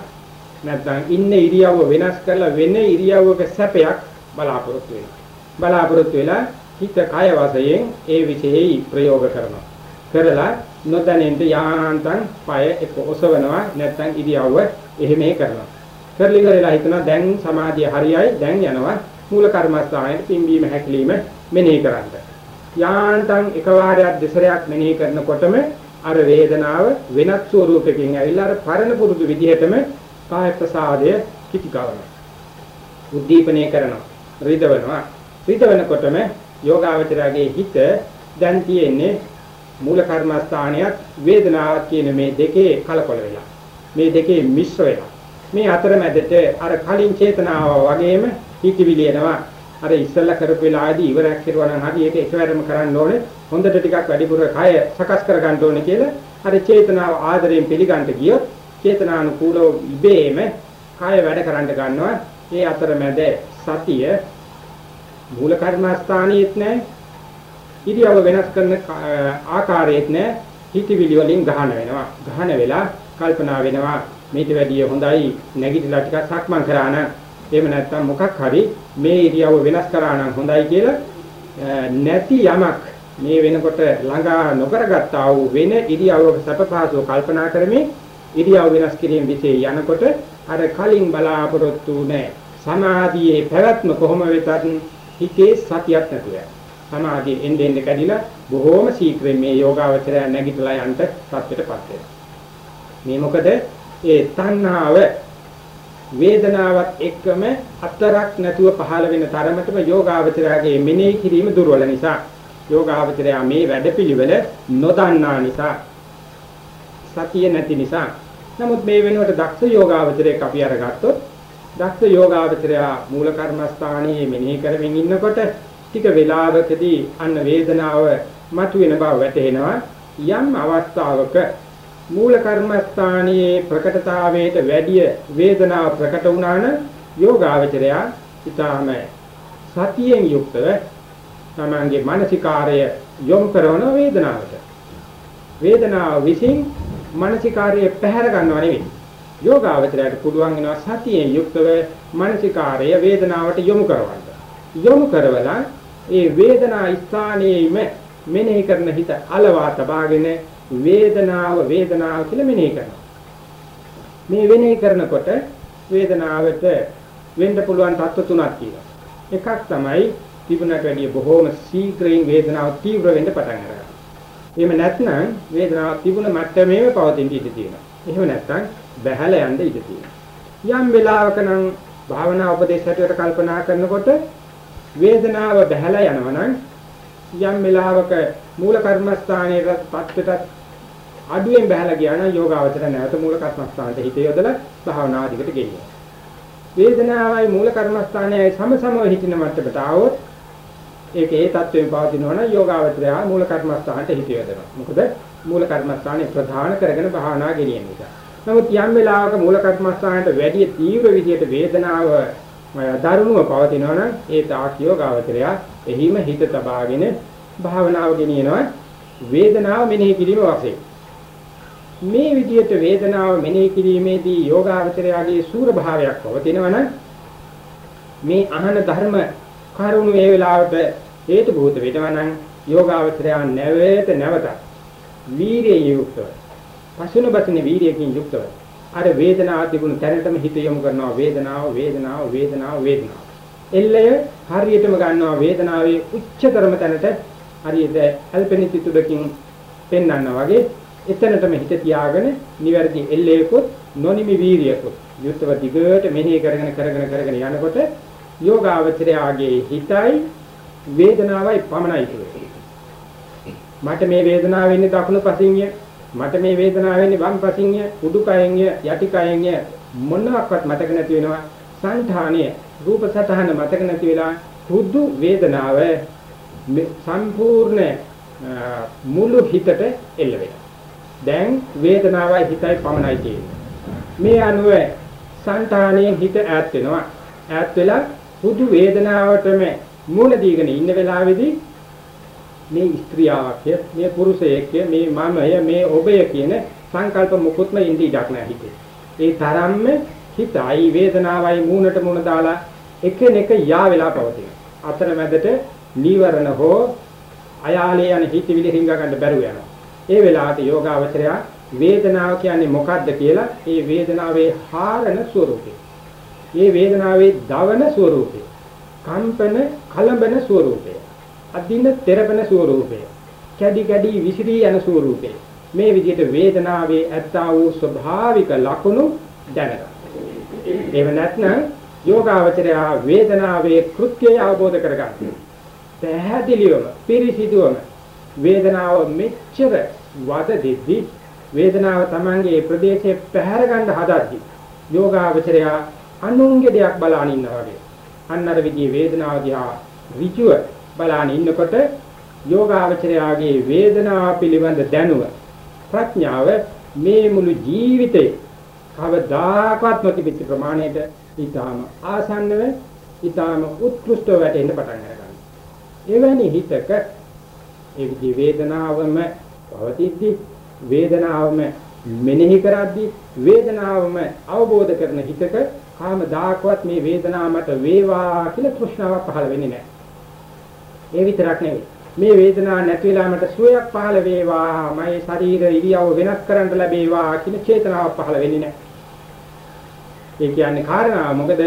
නැත්නම් ඉන්න ඉරියව්ව වෙනස් කරලා වෙන ඉරියව්වක සැපයක් බලාපොරොත්තු වෙනවා. බලාපොරොත්තු වෙලා හිත කය වශයෙන් ඒ විශේෂයි ප්‍රයෝග කරනවා. කරලා නොදැනෙන්න යාන්තම් පය එක ඔසවනවා නැත්නම් ඉරියව්ව එහෙම කරනවා. කරලි කරලා හිතනවා දැන් සමාධිය හරියයි දැන් යනවා මූල කර්මස්ථානයේ පිම්බීම හැකිලිම මෙනෙහි කරන්න. යාන්තම් එකවරයක් දෙසරයක් මෙනෙහි කරනකොටම අර වේදනාව වෙනත් ස්වරූපකින් ඇවිල්ලා අර පරණ පුරුදු විදිහටම කාය ප්‍රසාදය කිති ගන්නවා. උද්දීපනය කරනවා. රිදවනවා. රිදවනකොටම යෝගාවචරයේ හිත දැන් තියෙන්නේ මූල කර්මස්ථානියත් වේදනාවක් කියන මේ දෙකේ කලකොල වෙලා. මේ දෙකේ මිශ්‍ර වෙලා. මේ අතරමැදට අර කලින් චේතනාව වගේම හිතවිලි එනවා. අර ඉස්සෙල්ලා කරපු වෙලාවේදී ඉවරක් කරුවා නම් හරි ඒක එකවරම කරන්න ඕනේ. හොඳට ටිකක් වැඩිපුර කය සකස් කර ගන්න ඕනේ කියලා අර චේතනාව ආදරයෙන් පිළිගන්න ගියොත් චේතනානුකූලව ඉබේම කය වැඩ කරන්න ගන්නවා. ඒ අතරමැද සතිය මූල කර්මස්ථානියෙත් නැහැ. ඉරියව වෙනස් කරන ආකාරයක් නෑ. හිතවිලි වලින් ගහන වෙනවා. ගහන වෙලා කල්පනා වෙනවා මේට වැඩිය හොඳයි නැගිටලා ටිකක් සක්මන් කරා නම්. එහෙම නැත්නම් මොකක් හරි මේ ඉරියව වෙනස් කරා නම් හොඳයි කියලා නැති යමක් මේ වෙනකොට ළඟා නොකරගත්තා වූ වෙන ඉරියව්වක සැපපහසුව කල්පනා කරමින් ඉරියව් වෙනස් කිරීම විසේ යනකොට අර කලින් බලාපොරොත්තු නැහැ සමාධියේ පැවැත්ම කොහොම වෙතත් හිතේ සතියක් නැතුව සමාධිය එන්නේ එන්නේ කැඩිලා බොහෝම ශීක්‍රයෙන් මේ යෝගාවචරය නැගිටලා යන්න තත්ත්වයටපත් වෙනවා. මේ මොකද? ඒ තණ්හාව වේදනාවත් එක්කම අතරක් නැතුව පහළ වෙන තරමටම යෝගාවචරයාගේ මෙනෙහි කිරීම දුර්වල නිසා යෝගාවචරයා මේ වැඩපිළිවෙල නොදන්නා නිසා සතිය නැති නිසා. නමුත් මේ වෙනුවට දක්ෂ යෝගාවචරයක් අපි අරගත්තොත් දක්ෂ යෝගාවචරයා මූල කර්මස්ථානයේ මෙනෙහි කරමින් ඉන්නකොට ටික වේලාවකදී අන්න වේදනාව මතුවෙන බව වැටහෙනවා. යම් අවස්ථාවක මූල කර්මස්ථානයේ ප්‍රකටතාවයට වැඩිය වේදනාව ප්‍රකට වුණා නම් යෝගාවචරයා ඊටාම සතියෙන් යුක්තව තමන්ගේ මානසිකාරය යොමු කරන වේදනාවට. වේදනාව විසින් මානසිකාරය පැහැර ගන්නව නෙවෙයි. යෝගාවචරයට පුළුවන් වෙනවා සතියෙන් යුක්තව මානසිකාරය වේදනාවට යොමු කරවන්න. යොමු කරවලා ඒ වේදනා ස්ථානයේම මෙනෙහි කරන හිත අලවා තබාගෙන වේදනාව වේදනාව කියලා මෙනෙහි කරනවා. මේ මෙනෙහි කරනකොට වේදනාවට වෙන්න පුළුවන් තත්ත්ව තුනක් තියෙනවා. එකක් තමයි තිබුණට වැඩිය බොහෝම ශීඝ්‍රයෙන් වේදනාව තීව්‍ර වෙන්න පටන් ගන්නවා. එහෙම නැත්නම් වේදනාව තිබුණ මට්ටමේම පවතින ඉඩ තියෙනවා. එහෙම නැත්නම් බැහැලා යන්න ඉඩ තියෙනවා. යම් වෙලාවක නම් භාවනා උපදේශ හැටියට කල්පනා කරනකොට වේදනාව බැහැලා යනවා නම් යම් වෙලාවක මූල කර්මස්ථානයේ පත්පටත් අඩුවෙන් බහලා ගියා නම් යෝගාවචර නැවත මූල කර්මස්ථානට හිත යොදලා භාවනා අධිකට ගෙනියනවා. වේදනාවයි මූල කර්මස්ථානයයි සමසමව හිටින මට්ටමට ආවොත් ඒක ඒ தත්වයෙන් පවතිනවා නම් යෝගාවචරය මූල කර්මස්ථානට හිත යොදනවා. මොකද මූල කර්මස්ථානේ ප්‍රධාන කරගෙන භාවනා ගෙනියන නිසා. නමුත් යම් වෙලාවක මූල කර්මස්ථානට වැඩි තීව්‍ර විදියට වේදනාව දරුණුව පවතිනවා නම් ඒ තාක් යෝගාවචරය එහිම හිත තබාගෙන භාවනාව ගෙනියනවා වේදනාව මෙනෙහි කිරීම වශයෙන්. මේ විදිහට වේදනාව මෙනෙහි කිරීමේදී යෝගාවචරයාගේ සූර භාවයක් පවතිනවනම් මේ අහන ධර්ම කරුණු ඒ වෙලාවට හේතු භූත වෙනවනම් යෝගාවචරයා නැවත නැවත වීරිය යුක්තව පසුන බසින වීරියකින් යුක්තව අර වේදනාව තිබුණු තැනටම හිත යොමු කරනවා. වේදනාව වේදනාව වේදනාව වේදනාව. එල්ලය හරියටම ගන්නවා වේදනාවේ උච්චතරම තැනට. හරියට ඇල්පෙනිති තුඩකින් පෙන්වන්නා වගේ එතනටම හිත තියාගෙන නිවැරදි එල්ලේකොත් නොනිමි වීරියකොත් යුත්තව දිගට මෙනෙහි කරගෙන කරගෙන කරගෙන යනකොට යෝගාවචරයාගේ හිතයි වේදනාවයි පමණයි. කියන්නේ. මට මේ වේදනාව වෙන්නේ දකුණු පසින්ය. මට මේ වේදනාව වෙන්නේ වම් පසින්ය උඩුකයෙන්ය යටිකයෙන්ය මොනවාක්වත් මතක නැති වෙනවා සංධානයේ රූප සතහන මතක නැති වෙලා හුදු වේදනාව සම්පූර්ණ මුළු හිතට එල්ල වෙනවා දැන් වේදනාවයි හිතයි පමණයි තියෙන්නේ. මේ අනුව సంతාණයෙන් හිත ඈත් වෙනවා. ඈත් වෙලා පුදු වේදනාවටම මූල දීගෙන ඉන්න වෙලාවේදී මේ ස්ත්‍රියාවක්ය මේ පුරුෂයෙක්ය මේ මමය මේ ඔබය කියන සංකල්ප මුකුත්ම ඉඳී ඉඩක් නැහැ හිතේ. ඒ තරම්ම හිතයි වේදනාවයි මූණට මුණ දාලා එකිනෙක යා වෙලා පවතින. අතරමැදට නීවරණ හෝ අයාලේ යන හිතවිලි හිඟ ගන්න බැරුව යනවා. ඒ වෙලාවට යෝගාවචරය වේදනාව කියන්නේ මොකද්ද කියලා ඒ වේදනාවේ හාරණ ස්වરૂපය. ඒ වේදනාවේ දවන ස්වરૂපය. කම්පන කලබන ස්වરૂපය. අදින්න තෙරපන ස්වરૂපය. කැඩි කැඩි විසිරී යන ස්වરૂපය. මේ විදිහට වේදනාවේ ඇත්තා වූ ස්වභාවික ලක්ෂණ දැනගන්න. එහෙම නැත්නම් යෝගාවචරය වේදනාවේ කෘත්‍යය අවබෝධ කරගන්න. පැහැදිලිවම පිරිසිදුවම වේදනාව මෙච්චර වද දෙද්දි වේදනාව Tamange ප්‍රදේශයේ පැහැර ගන්න හදද්දි යෝගාවචරය අනුන්ගේ දෙයක් බලාන ඉන්නවා වගේ අන්නර විදිහේ වේදනාව දිහා ඍජුව බලාන ඉන්නකොට යෝගාවචරයාගේ වේදනාව පිළිබඳ දැනුව ප්‍රඥාව මේ මුළු ජීවිතේ කවදාකවත් නොතිබිච්ච ප්‍රමාණයට ඊටාම ආසන්නව ඊටාම උත්කෘෂ්ඨව වැටෙන්න පටන් ගන්නවා. එවැනි හිතක ඒ විදි වේදනාවම පවතිද්දි වේදනාවම මෙනෙහි කරද්දී වේදනාවම අවබෝධ කරන හිතක කාම දායකවත් මේ වේදනාව මත වේවා කියලා තෘෂ්ණාවක් පහළ වෙන්නේ නැහැ. ඒ විතරක් නෙවෙයි. මේ වේදනාව නැති වෙලා මට සුවයක් පහළ වේවා, මගේ ශරීර ඉරියව්ව වෙනස් කරන්න ලැබේවා කියන චේතනාවක් පහළ වෙන්නේ නැහැ. ඒ කියන්නේ කාරණා මොකද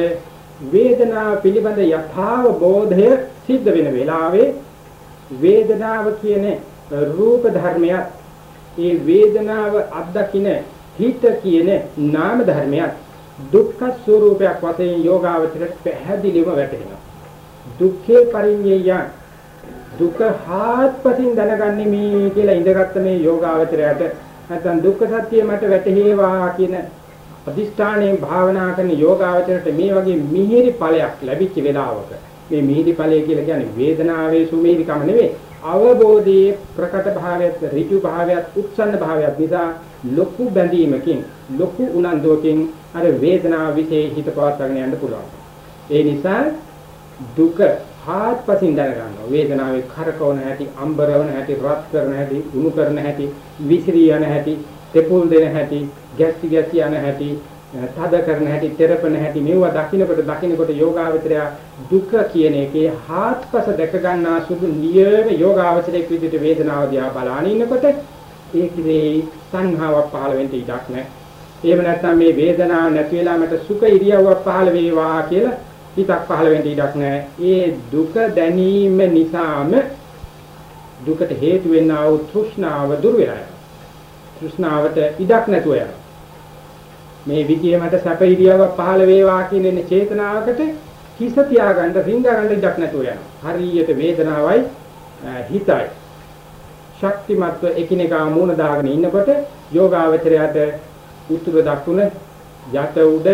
වේදනාව පිළිබඳ යථාව බෝධය සිද්ධ වෙන වෙලාවේ වේදනාව කියන රූප ධර්මයක් ඒ වේදනාව අත්දකින හිත කියන නාම ධර්මයක් දුක්ඛ ස්වરૂපයක් වශයෙන් යෝගාවචරයට පැහැදිලිව වැටහෙනවා. දුක්ඛේ පරිඤ්ඤය දුක හාත්පසින් දැනගන්නේ මේ කියලා ඉඳගත්ත මේ යෝගාවචරයට. නැත්නම් දුක්ඛ සත්‍ය මට වැටහෙවා කියන අදිෂ්ඨාණයෙන් භාවනා කරන යෝගාවචරයට මේ වගේ මිහිරි ඵලයක් ලැබිච්ච වෙලාවක. මේ මිහිරි ඵලය කියලා කියන්නේ වේදනාවේ සුමිහිරිකම නෙවෙයි. අවබෝධයේ ප්‍රකට භාවයත් ඍජු භාවයත් උත්සන්න භාවයත් නිසා ලොකු බැඳීමකින් ලොකු උනන්දුවකින් අර වේදනාව વિશે හිත පවත්වාගෙන යන්න පුළුවන්. ඒ නිසා දුක හාත්පසින් දැනගන්නවා. වේදනාවේ කරකවන හැටි, අම්බරවන හැටි, රත් කරන හැටි, උණු කරන හැටි, විසිරී යන හැටි, තෙපුල් දෙන හැටි, ගැස්සි ගැස්සි යන හැටි, තද කරන හැටි, තෙරපන හැටි මේවා දකින්නකොට දකින්නකොට යෝගාවචරය දුක කියන එකේ හාත්පස දැක ගන්නා සුදු නියම යෝගාවචරයේ විදිහට වේදනාව දිහා බලාගෙන ඉන්නකොට ඒකේ සංහාවක් පහළ වෙන්න ඉඩක් නැහැ. එහෙම නැත්නම් මේ වේදනාව නැති වෙලා මට සුඛ ඉරියව්වක් පහළ වේවා කියලා හිතක් පහළ වෙන්න ඉඩක් නැහැ. ඒ දුක දැනීම නිසාම දුකට හේතු වෙන්නා වූ තෘෂ්ණාව දුර වෙලා යනවා. තෘෂ්ණාවට ඉඩක් නැතුව යනවා. මේ විදිය මට සැප ඉරියව්වක් පහළ වේවා කියන චේතනාවකට හිස තියාගන්න රිංග ගන්න ඉඩක් නැතුව යනවා. හරියට වේදනාවයි හිතයි ශක්තිමත්ව එකිනෙකා මූණ දාගෙන ඉන්නකොට යෝගාවචරයට උතුර දකුණ යට උඩ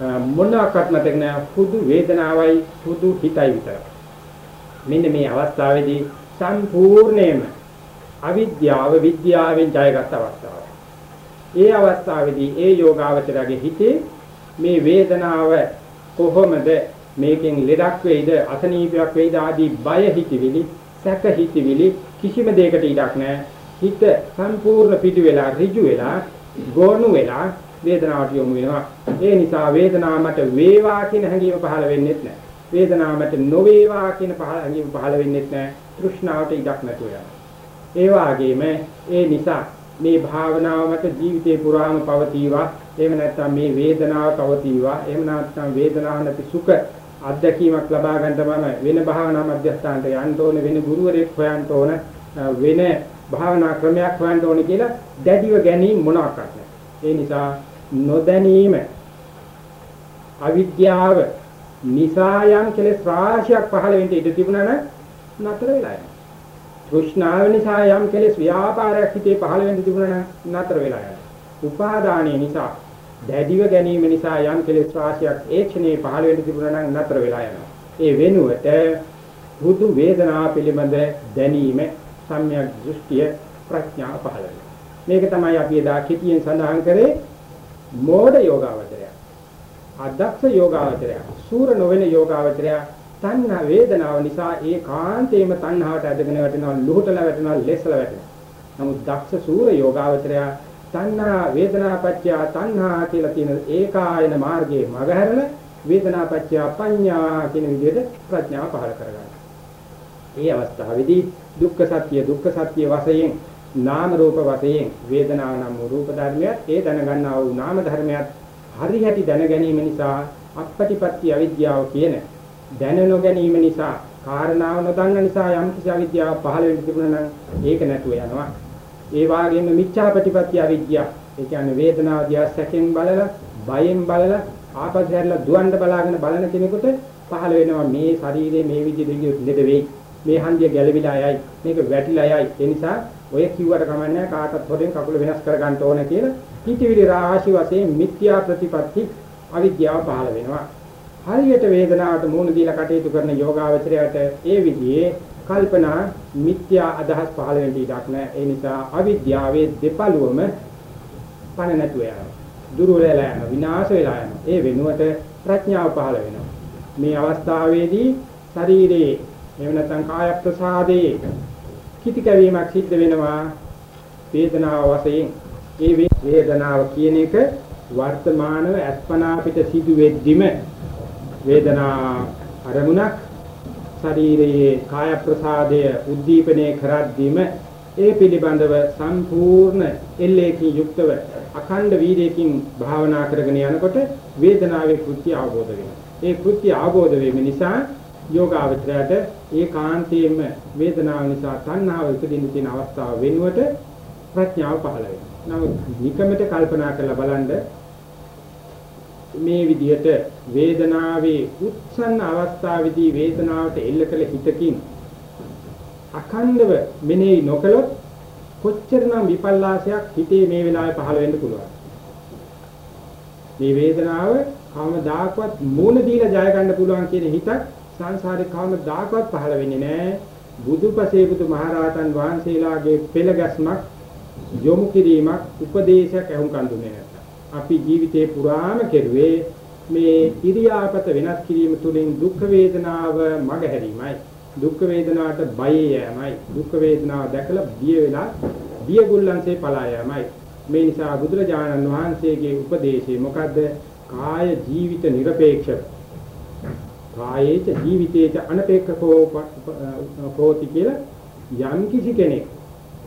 මොනවාක්වත් මතක නෑ හුදු වේදනාවයි හුදු හිතයි විතරයි. මෙන්න මේ අවස්ථාවේදී සම්පූර්ණයෙන්ම අවිද්‍යාව විද්‍යාවෙන් ජයගත් අවස්ථාව. ඒ අවස්ථාවේදී ඒ යෝගාවචරගේ හිතේ මේ වේදනාව කොහොමද මේකෙන් ලෙඩක් වෙයිද අසනීපයක් වෙයිද ආදී බය හිතවිලි සැක හිතවිලි කිසිම දෙයකට ඉඩක් නැහැ. හිත සම්පූර්ණ පිටු වෙලා ඍජු වෙලා ගෝණු වෙලා වේදනාවට යොමු වෙනවා. ඒ නිසා වේදනාව මට වේවා කියන හැඟීම පහළ වෙන්නේ නැහැ. වේදනාව මට නොවේවා කියන හැඟීම පහළ වෙන්නේ නැහැ. තෘෂ්ණාවට ඉඩක් නැතුව යනවා. ඒ වගේම ඒ නිසා මේ භාවනාව මත ජීවිතේ පුරාම පවතිවා. එහෙම නැත්නම් මේ වේදනාව පවතිවා. එහෙම නැත්නම් වේදනාව නැති සුඛ අත්දැකීමක් ලබා ගන්න තමයි වෙන භාවනා මධ්‍යස්ථානට යන්න ඕනේ වෙන ගුරුවරයෙක් හොයන්න ඕන වෙන භාවනා ක්‍රමයක් හොයන්න ඕනේ කියලා දැඩිව ගැනීම මොනවාක්වත් නැහැ. ඒ නිසා නොදැනීම අවිද්‍යාව නිසා යම් කෙලෙස් රාශියක් පහළ වෙන්න ඉඩ තිබුණා නම් නතර වෙලා යනවා. තෘෂ්ණාව නිසා යම් කෙලෙස් ව්‍යාපාරයක් හිතේ පහළ වෙන්න තිබුණා නම් නතර වෙලා යනවා. උපාදානීය නිසා දැඩිව ගැනීම නිසා යම් කෙලෙස් රාශියක් ඒ ක්ෂණේ පහළ වෙන්න තිබුණා නම් නතර වෙලා යනවා. ඒ වෙනුවට බුදු වේදනා පිළිබඳ දැනීම සම්‍යක් දෘෂ්ටිය ප්‍රඥා පහළ වෙනවා. මේක තමයි අපි එදා කෙටියෙන් සඳහන් කරේ මෝඩ යෝගාවචරය. අදක්ෂ යෝගාවචරය. සූර නොවන යෝගාවචරය තණ්හා වේදනාව නිසා ඒකාන්තේම තණ්හාවට ඇදගෙන වැටෙනවා, ලුහුටලා වැටෙනවා, ලෙස්සලා වැටෙනවා. නමුත් දක්ෂ සූර යෝගාවචරය තණ්හා වේදනාපච්චය තණ්හා කියලා තියෙන ඒකායන මාර්ගයේ මගහැරලා වේදනාපච්චය පඤ්ඤා කියන විදිහට ප්‍රඥාව පහළ කරගන්නවා. මේ අවස්ථාවේදී දුක්ඛ සත්‍ය දුක්ඛ සත්‍ය වශයෙන් නාම රූප වශයෙන් වේදනාව නම් රූප ධර්මයක්. ඒ දැනගන්නා වූ නාම ධර්මයක් හරි හැටි දැන ගැනීම නිසා අපපටිපත්‍ය අවිද්‍යාව කියන දැන නොගැනීම නිසා කාරණාව නොදන්න නිසා යම් කිසි අවිද්‍යාව පහළ වෙන්න තිබුණා නම් ඒක නැතුව යනවා. ඒ වාගේම මිච්ඡාපටිපත්‍ය අවිද්‍යාව. ඒ කියන්නේ වේදනාව දිහා සැකෙන් බලලා බයෙන් බලලා ආපස්සට දුවන්න බලාගෙන බලන කෙනෙකුට පහළ වෙනවා මේ ශරීරයේ මේ විදිහට ලෙඩ වෙයි. මේ හන්දිය ගැළවිලා යයි. මේක වැටිලා යයි. ඒ නිසා ඔය කිව්වට කමන්නේ කාටත් හොරෙන් කකුල වෙනස් කර ගන්න ඕන කියලා. හිතවිලි රාශි වශයෙන් මිත්‍යා ප්‍රතිපatti අවිද්‍යාව පහළ වෙනවා. හරියට වේදනාවට මූණ දීලා කටයුතු කරන යෝගාවචරයට ඒ විදිහේ කල්පනා මිත්‍යා අදහස් පහළ වෙන්න ඉඩක් නැහැ. ඒ නිසා අවිද්‍යාවේ දෙපළුවම පණ නැතුව යනවා. දුර වෙලා යනවා විනාශ වෙලා යනවා. ඒ වෙනුවට ප්‍රඥාව පහළ වෙනවා. මේ අවස්ථාවේදී ශරීරයේ එහෙම නැත්නම් කාය ප්‍රසාදයේ කිති කැවීමක් සිද්ධ වෙනවා වේදනාව වශයෙන් ඒ වේදනාව කියන එක වර්තමානව අස්පනා පිට සිදු වෙද්දිම වේදනා අරමුණක් ශරීරයේ කාය ප්‍රසාදය උද්දීපනය කරද්දීම ඒ පිළිබඳව සම්පූර්ණ එල්ලේකින් යුක්තව අඛණ්ඩ වීර්යයෙන් භාවනා කරගෙන යනකොට වේදනාවේ කෘත්‍ය අවබෝධ වෙනවා. ඒ කෘත්‍ය අවබෝධ වීම නිසා යෝගාවචරයට ඒකාන්තයෙන්ම වේදනාව නිසා තණ්හාව උපදින්න තියෙන අවස්ථාව වෙනුවට ප්‍රඥාව පහළ වෙනවා. නමුත් නිකමට කල්පනා කරලා බලන්න මේ විදිහට වේදනාවේ උත්සන්න අවස්ථාවේදී වේදනාවට එල්ල කළ හිතකින් අඛණ්ඩව මෙනෙහි නොකළොත් කොච්චරනම් විපල්ලාසයක් හිතේ මේ වෙලාවේ පහළ වෙන්න පුළුවන්. මේ වේදනාව කවමදාකවත් මූණ දීලා ජය ගන්න පුළුවන් කියන හිතක් සංසාරේ කවමදාකවත් පහළ වෙන්නේ නැහැ. බුදුපසේ බුදු මහරහතන් වහන්සේලාගේ පෙළ ගැස්මක් යොමු කිරීමක් උපදේශයක් අහුම්කන් දුන්නේ නැහැ. අපි ජීවිතේ පුරාම කෙරුවේ මේ ඉරියාපත වෙනස් කිරීම තුළින් දුක් වේදනාව මගහැරීමයි දුක් වේදනාවට බය යෑමයි දුක් වේදනාව දැකලා බිය වෙලා බිය ගුල්ලන්සේ පලා යෑමයි මේ නිසා බුදුරජාණන් වහන්සේගේ උපදේශය මොකද්ද කාය ජීවිත নিরপেক্ষ කායේච ජීවිතේච අනපේක්ෂකෝ කෝති කියලා යම් කිසි කෙනෙක්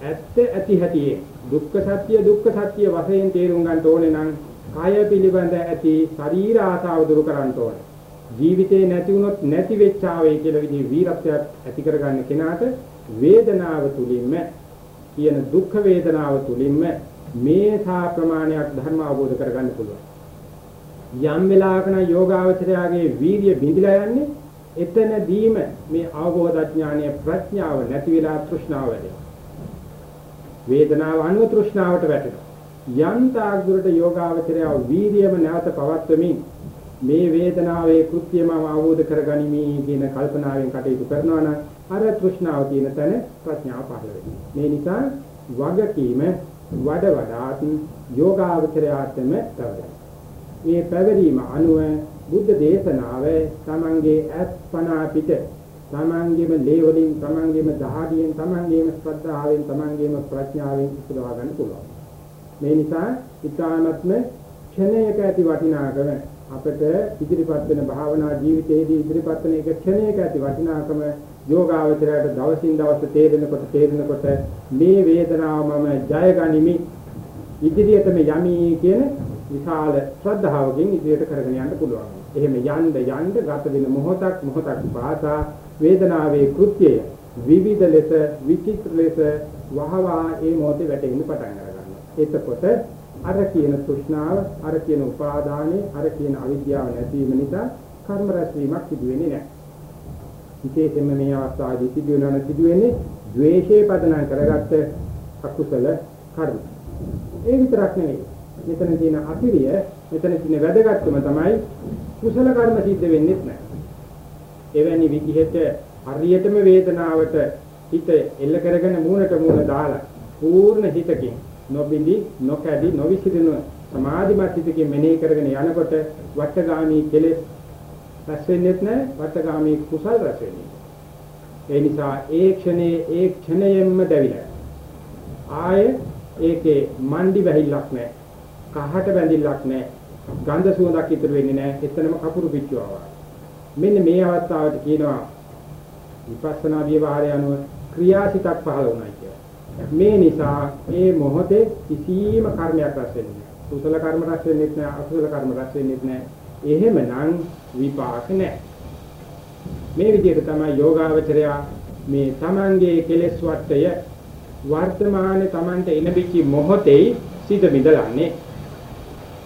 ඇත්ත ඇති හැටියේ දුක්ඛ සත්‍ය දුක්ඛ සත්‍ය වශයෙන් තේරුම් ගන්න ඕනේ නම් කාය පිළිබඳ ඇති ශරීර ආසාව දුරු කරන්න ඕනේ. ජීවිතේ නැති වුණොත් නැති වෙච්ච ආවේ කියලා විදිහ වීරත්වයක් ඇති කරගන්න කෙනාට වේදනාව තුලින්ම කියන දුක්ඛ වේදනාව තුලින්ම මේ සා ප්‍රමාණයක් ධර්ම අවබෝධ කරගන්න පුළුවන්. යම් වෙලාවක නම් යෝගාවචරයාගේ වීර්ය බිඳිලා යන්නේ එතනදීම මේ අවබෝධ ඥානීය ප්‍රඥාව නැති වෙලා තෘෂ්ණාව වැඩෙනවා. වේදනාව අනුව තෘෂ්ණාවට වැටෙනවා. යම් තාක් දුරට යෝගාවචරය වීර්යම නැවත පවත්වමින් මේ වේදනාවේ කෘත්‍යම අවබෝධ කරගනිමි කියන කල්පනාවෙන් කටයුතු කරනවා නම් අර තෘෂ්ණාව තියෙන තැන ප්‍රඥාව පහළ වෙනවා. මේ නිසා වගකීම වඩ වඩාත් යෝගාවචරයාටම පැවරෙනවා මේ පැවරීම අනුව බුද්ධ දේශනාව තමන්ගේ අත්පනා පිට තමන්ගේම ලේ වලින් තමන්ගේම දහඩියෙන් තමන්ගේම ශ්‍රද්ධාවෙන් තමන්ගේම ප්‍රඥාවෙන් උපදවා ගන්න පුළුවන්. මේ නිසා ඊ타නත්ම ක්ෂණයක ඇති වටිනාකම අපිට ඉදිරිපත් වෙන භාවනා ජීවිතයේදී ඉදිරිපත් වෙන එක ක්ෂණයක ඇති වටිනාකම යෝගාවචරයට දවසින් දවස තේරෙනකොට තේරෙනකොට මේ වේදනාව මම ජය ගනිමි ඉදිරියටම යමි කියන විශාල ශ්‍රද්ධාවකින් ඉදිරියට කරගෙන යන්න පුළුවන්. එහෙම යන්න යන්න ගත වෙන මොහොතක් මොහොතක් පාසා වේදනාවේ කෘත්‍යය විවිධ ලෙස විචිත්‍ර ලෙස වහවා ඒ මොහොතේ වැටෙන්න පටන් ගන්නවා. එතකොට අර කියන තෘෂ්ණාව, අර කියන උපාදානෙ, අර කියන අවිද්‍යාව නැතිවීම නිසා කර්ම රැස්වීමක් සිදු වෙන්නේ නැහැ. විශේෂයෙන්ම මේ අවස්ථාවේදී සිදු වෙනවන සිදු වෙන්නේ ද්වේෂයේ පදනම් කරගත්ත අකුසල කර්ම. ඒ විතරක් නෙවෙයි. මෙතන තියෙන අතිරිය, මෙතන තියෙන වැදගත්කම තමයි කුසල කර්ම සිද්ධ වෙන්නේ නැහැ. එවැනි විදිහට හරියටම වේදනාවට හිත එල්ල කරගෙන මූණට මූණ දාලා පූර්ණ හිතකින් නොබිඳි නොකැඩි නොවිසිරෙන සමාධිමත් හිතකින් මෙනෙහි කරගෙන යනකොට වට්ටගාමී කෙලෙස් රැස් වෙන්නේ නැහැ වට්ටගාමී කුසල් රැස් වෙන්නේ. ඒ නිසා ඒ ක්ෂණේ ඒ ක්ෂණයෙන්ම දැවිලා. ආය ඒකේ මණ්ඩි වැහිල්ලක් නැහැ කහට බැඳිල්ලක් නැහැ ගන්ධ සුවඳක් ඉතුරු වෙන්නේ නැහැ එතනම කපුරු පිච්චුවා මෙන්න මේ අවස්ථාවට කියනවා විපස්සනා විවහාරය අනුව ක්‍රියාසිතක් පහළ වුණා කියලා. මේ නිසා මේ මොහොතේ කිසිම කර්මයක් රැස් වෙන්නේ නැහැ. කුසල කර්ම රැස් වෙන්නේ නැහැ, අකුසල කර්ම රැස් වෙන්නේ නැහැ. එහෙමනම් විපාක නැහැ. මේ විදිහට තමයි යෝගාවචරය මේ තමන්ගේ කෙලෙස් වටය වර්තමානයේ තමන්ට එන පිටි මොහොතේ සිට මිදලන්නේ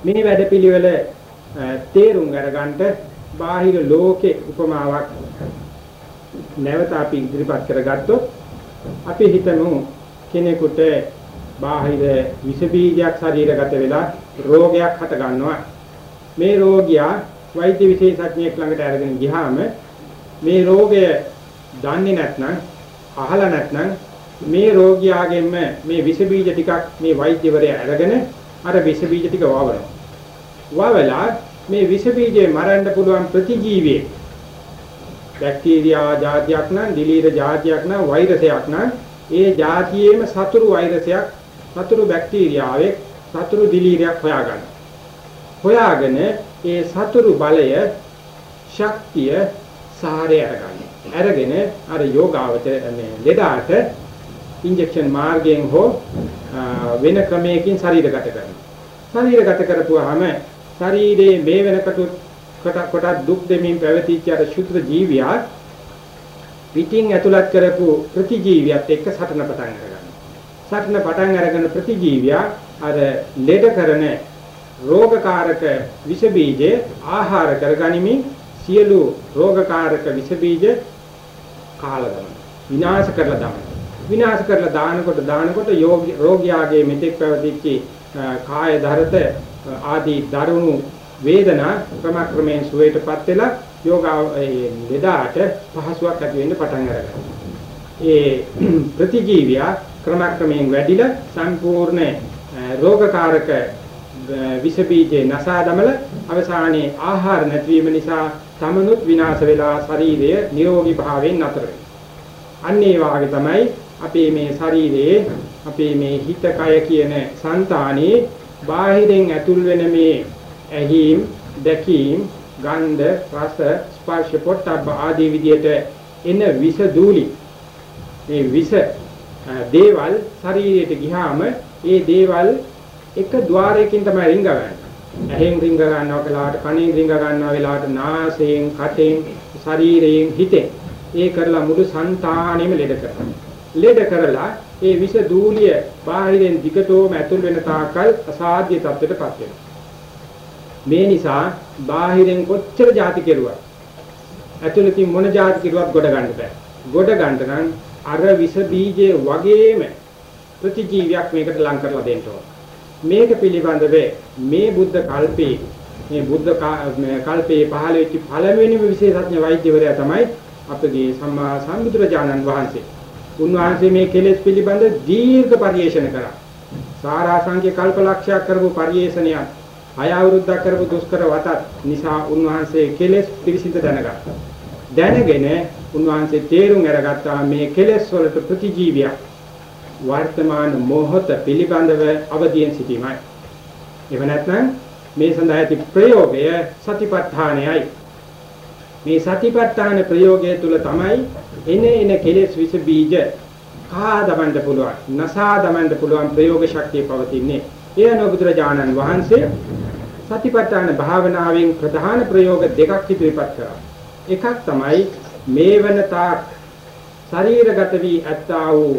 මේ වැඩපිළිවෙල තේරුම් අරගන්නට බාහිර ලෝකේ උපමාවක් නැවත අපි ඉදිරිපත් කරගත්තොත් අපි හිතමු කෙනෙකුට බාහිර විස බීජයක් ශරීරගත වෙලා රෝගයක් හට ගන්නවා. මේ රෝගියා වෛද්‍ය විශේෂඥයෙක් ළඟට අරගෙන ගියාම මේ රෝගය දන්නේ නැත්නම් අහලා නැත්නම් මේ රෝගියාගෙන්ම මේ විස බීජ ටිකක් මේ වෛද්‍යවරයා අරගෙන අර විස බීජ ටික වවනවා. වවලා මේ විස බීජේ මරන්න පුළුවන් ප්‍රතිජීවියේ බැක්ටීරියා జాතියක් නම්, දිලීර జాතියක් නම්, වෛරසයක් නම් ඒ జాතියේම සතුරු වෛරසයක්, සතුරු බැක්ටීරියාවෙක්, සතුරු දිලීරයක් හොයාගන්න. හොයාගෙන ඒ සතුරු බලය, ශක්තිය සාරේ අරගන්න. අරගෙන අර යෝගාවචර මේ ලෙඩාට ඉන්ජෙක්ෂන් මාර්ගයෙන් හෝ වෙන ක්‍රමයකින් ශරීරගත කරනවා. ශරීරගත කරපුවාම ශරීරයේ මේ වෙනකොට කොට කොට දුක් දෙමින් පැවතිච්ච අර ශුද්ධ ජීවියා පිටින් ඇතුළත් කරපු ප්‍රතිජීවියත් එක්ක සටන පටන් ගන්නවා. සටන පටන් අරගෙන ප්‍රතිජීවියා අර ලෙඩ කරන රෝගකාරක විස බීජ ආහාර කරගනිමින් සියලු රෝගකාරක විස බීජ කාලා දානවා. විනාශ කරලා දානවා. විනාශ කරලා දානකොට දානකොට රෝගියාගේ මෙතෙක් පැවතිච්ච කාය ධරත ආදී දරුණු වේදනා ක්‍රමක්‍රමයෙන් සුවයටපත් වෙලා යෝගා ලෙඩාට පහසුවක් ඇති වෙන්න පටන් ගන්නවා. ඒ [clears throat] ප්‍රතිජීවියා ක්‍රමක්‍රමයෙන් වැඩිලා සම්පූර්ණ රෝගකාරක විස බීජේ නසා දමල අවසානයේ ආහාර නැතිවීම නිසා තමනුත් විනාශ වෙලා ශරීරය නිරෝගී භාවයෙන් නතර වෙනවා. අන්න ඒ වාගේ තමයි අපේ මේ ශරීරයේ අපේ මේ හිත කය කියන సంతානේ බාහිරෙන් ඇතුල් වෙන මේ ඇහිම් දැකීම් ගන්ධ රස ස්පර්ශ පොට්ටබ්බ ආදී විදියට එන විස දූලි මේ විස දේවල් ශරීරයට ගිහාම ඒ දේවල් එක ద్వාරයකින් තමයි රිංගවන්නේ. ඇහෙන් රිංග ගන්නවා වෙලාවට කනෙන් රිංග ගන්නවා වෙලාවට නාසයෙන් කටෙන් ශරීරයෙන් හිතෙන්. ඒ කරලා මුළු సంతානෙම ලෙඩ කරනවා. ලෙඩ කරලා ඒ විස දූලිය බාහිරින් දිගටම ඇතුල් වෙන තාක්කල් අසාධ්‍ය තත්ත්වයටපත් වෙනවා. මේ නිසා බාහිරින් කොච්චර જાති කෙරුවා ඇතුළතින් මොන જાති කෙරුවත් ගොඩ ගන්න බෑ. ගොඩ ගන්න නම් අර විස බීජයේ වගේම ප්‍රතිජීවියක් මේකට ලං කරලා දෙන්න ඕන. මේක පිළිබඳව මේ බුද්ධ කල්පේ මේ බුද්ධ කල්පේ පහළ වෙච්ච පළවෙනිම විශේෂඥ වෛද්‍යවරයා තමයි අපගේ සම්මා සම්බුදුරජාණන් වහන්සේ. උන්වහන්සේ මේ කෙලෙස් පිළිබඳ දීර්ඝ පරිශන කරා. සාරාංශික කල්පලක්ෂයක් කරපු පරිශනයක් හය අවුරුද්දක් කරපු දුෂ්කර වතත් නිසා උන්වහන්සේ කෙලෙස් පිළිසිඳ දැනගත්තා. දැනගෙන උන්වහන්සේ තේරුම් අරගත්තා මේ කෙලෙස් වලට ප්‍රතිජීවියක් වර්තමාන මොහොත පිළිබඳව අවදියෙන් සිටීමයි. එව නැත්නම් මේ සඳහා ඇති ප්‍රයෝගය සතිපට්ඨානයයි. මේ සතිපට්ඨාන ප්‍රයෝගය තුල තමයි එන එන කෙලෙස් විස බීජ කා දමන්න පුළුවන්, නසා දමන්න පුළුවන් ප්‍රයෝග ශක්තිය පවතින්නේ. ඒ අනුබුදුරජාණන් වහන්සේ සතිපට්ඨාන භාවනාවෙන් ප්‍රධාන ප්‍රයෝග දෙකක් ඉදිරිපත් කරා. එකක් තමයි මේ වන තාක් ශරීරගත වී ඇත්තා වූ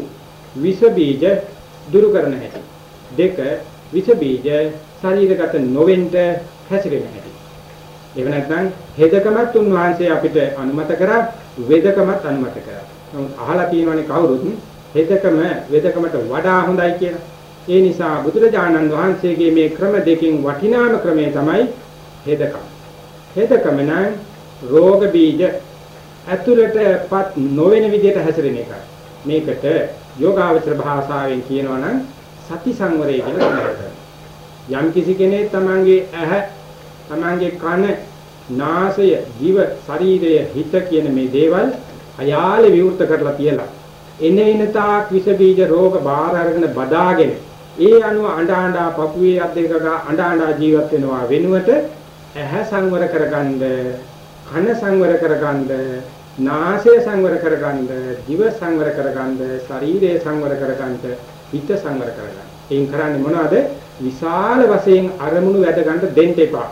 විස බීජ දුරු කරන හැටි. දෙක විස බීජ ශරීරගත නොවෙන්න හැසිරෙන හැටි. එහෙම නැත්නම් හෙදකමත් උන්වහන්සේ අපිට අනුමත කරා වේදකමත් අනුමත කරා. නමුත් අහලා තියෙනවනේ කවුරුත් හෙදකම වේදකමට වඩා හොඳයි කියලා. ඒ නිසා බුදුරජාණන් වහන්සේගේ මේ ක්‍රම දෙකෙන් වටිනාම ක්‍රමය තමයි හෙදකම. හෙදකම නම් රෝග බීජ ඇතුළටපත් නොවන විදිහට හැසිරෙන එකයි. මේකට යෝගාවචර භාෂාවෙන් කියනවා නම් සති සංවරය කියලා කියනවා. යම් කිසි කෙනෙක් තමන්ගේ ඇහ, තමන්ගේ කන, නාසය, දිව, ශරීරය, හිත කියන මේ දේවල් අයාලේ විවෘත කරලා තියලා එන එන තාක් විස බීජ රෝග බාර අරගෙන බදාගෙන ඒ අනුව අඬ අඬා පපුවේ අත් දෙක අඬ අඬා ජීවත් වෙනවා වෙනුවට ඇහැ සංවර කරගන්න කන සංවර කරගන්න නාසය සංවර කරගන්න දිව සංවර කරගන්න ශරීරය සංවර කරගන්න හිත සංවර කරගන්න. එයින් කරන්නේ මොනවද? විශාල වශයෙන් අරමුණු වැඩ ගන්න දෙන්න එපා.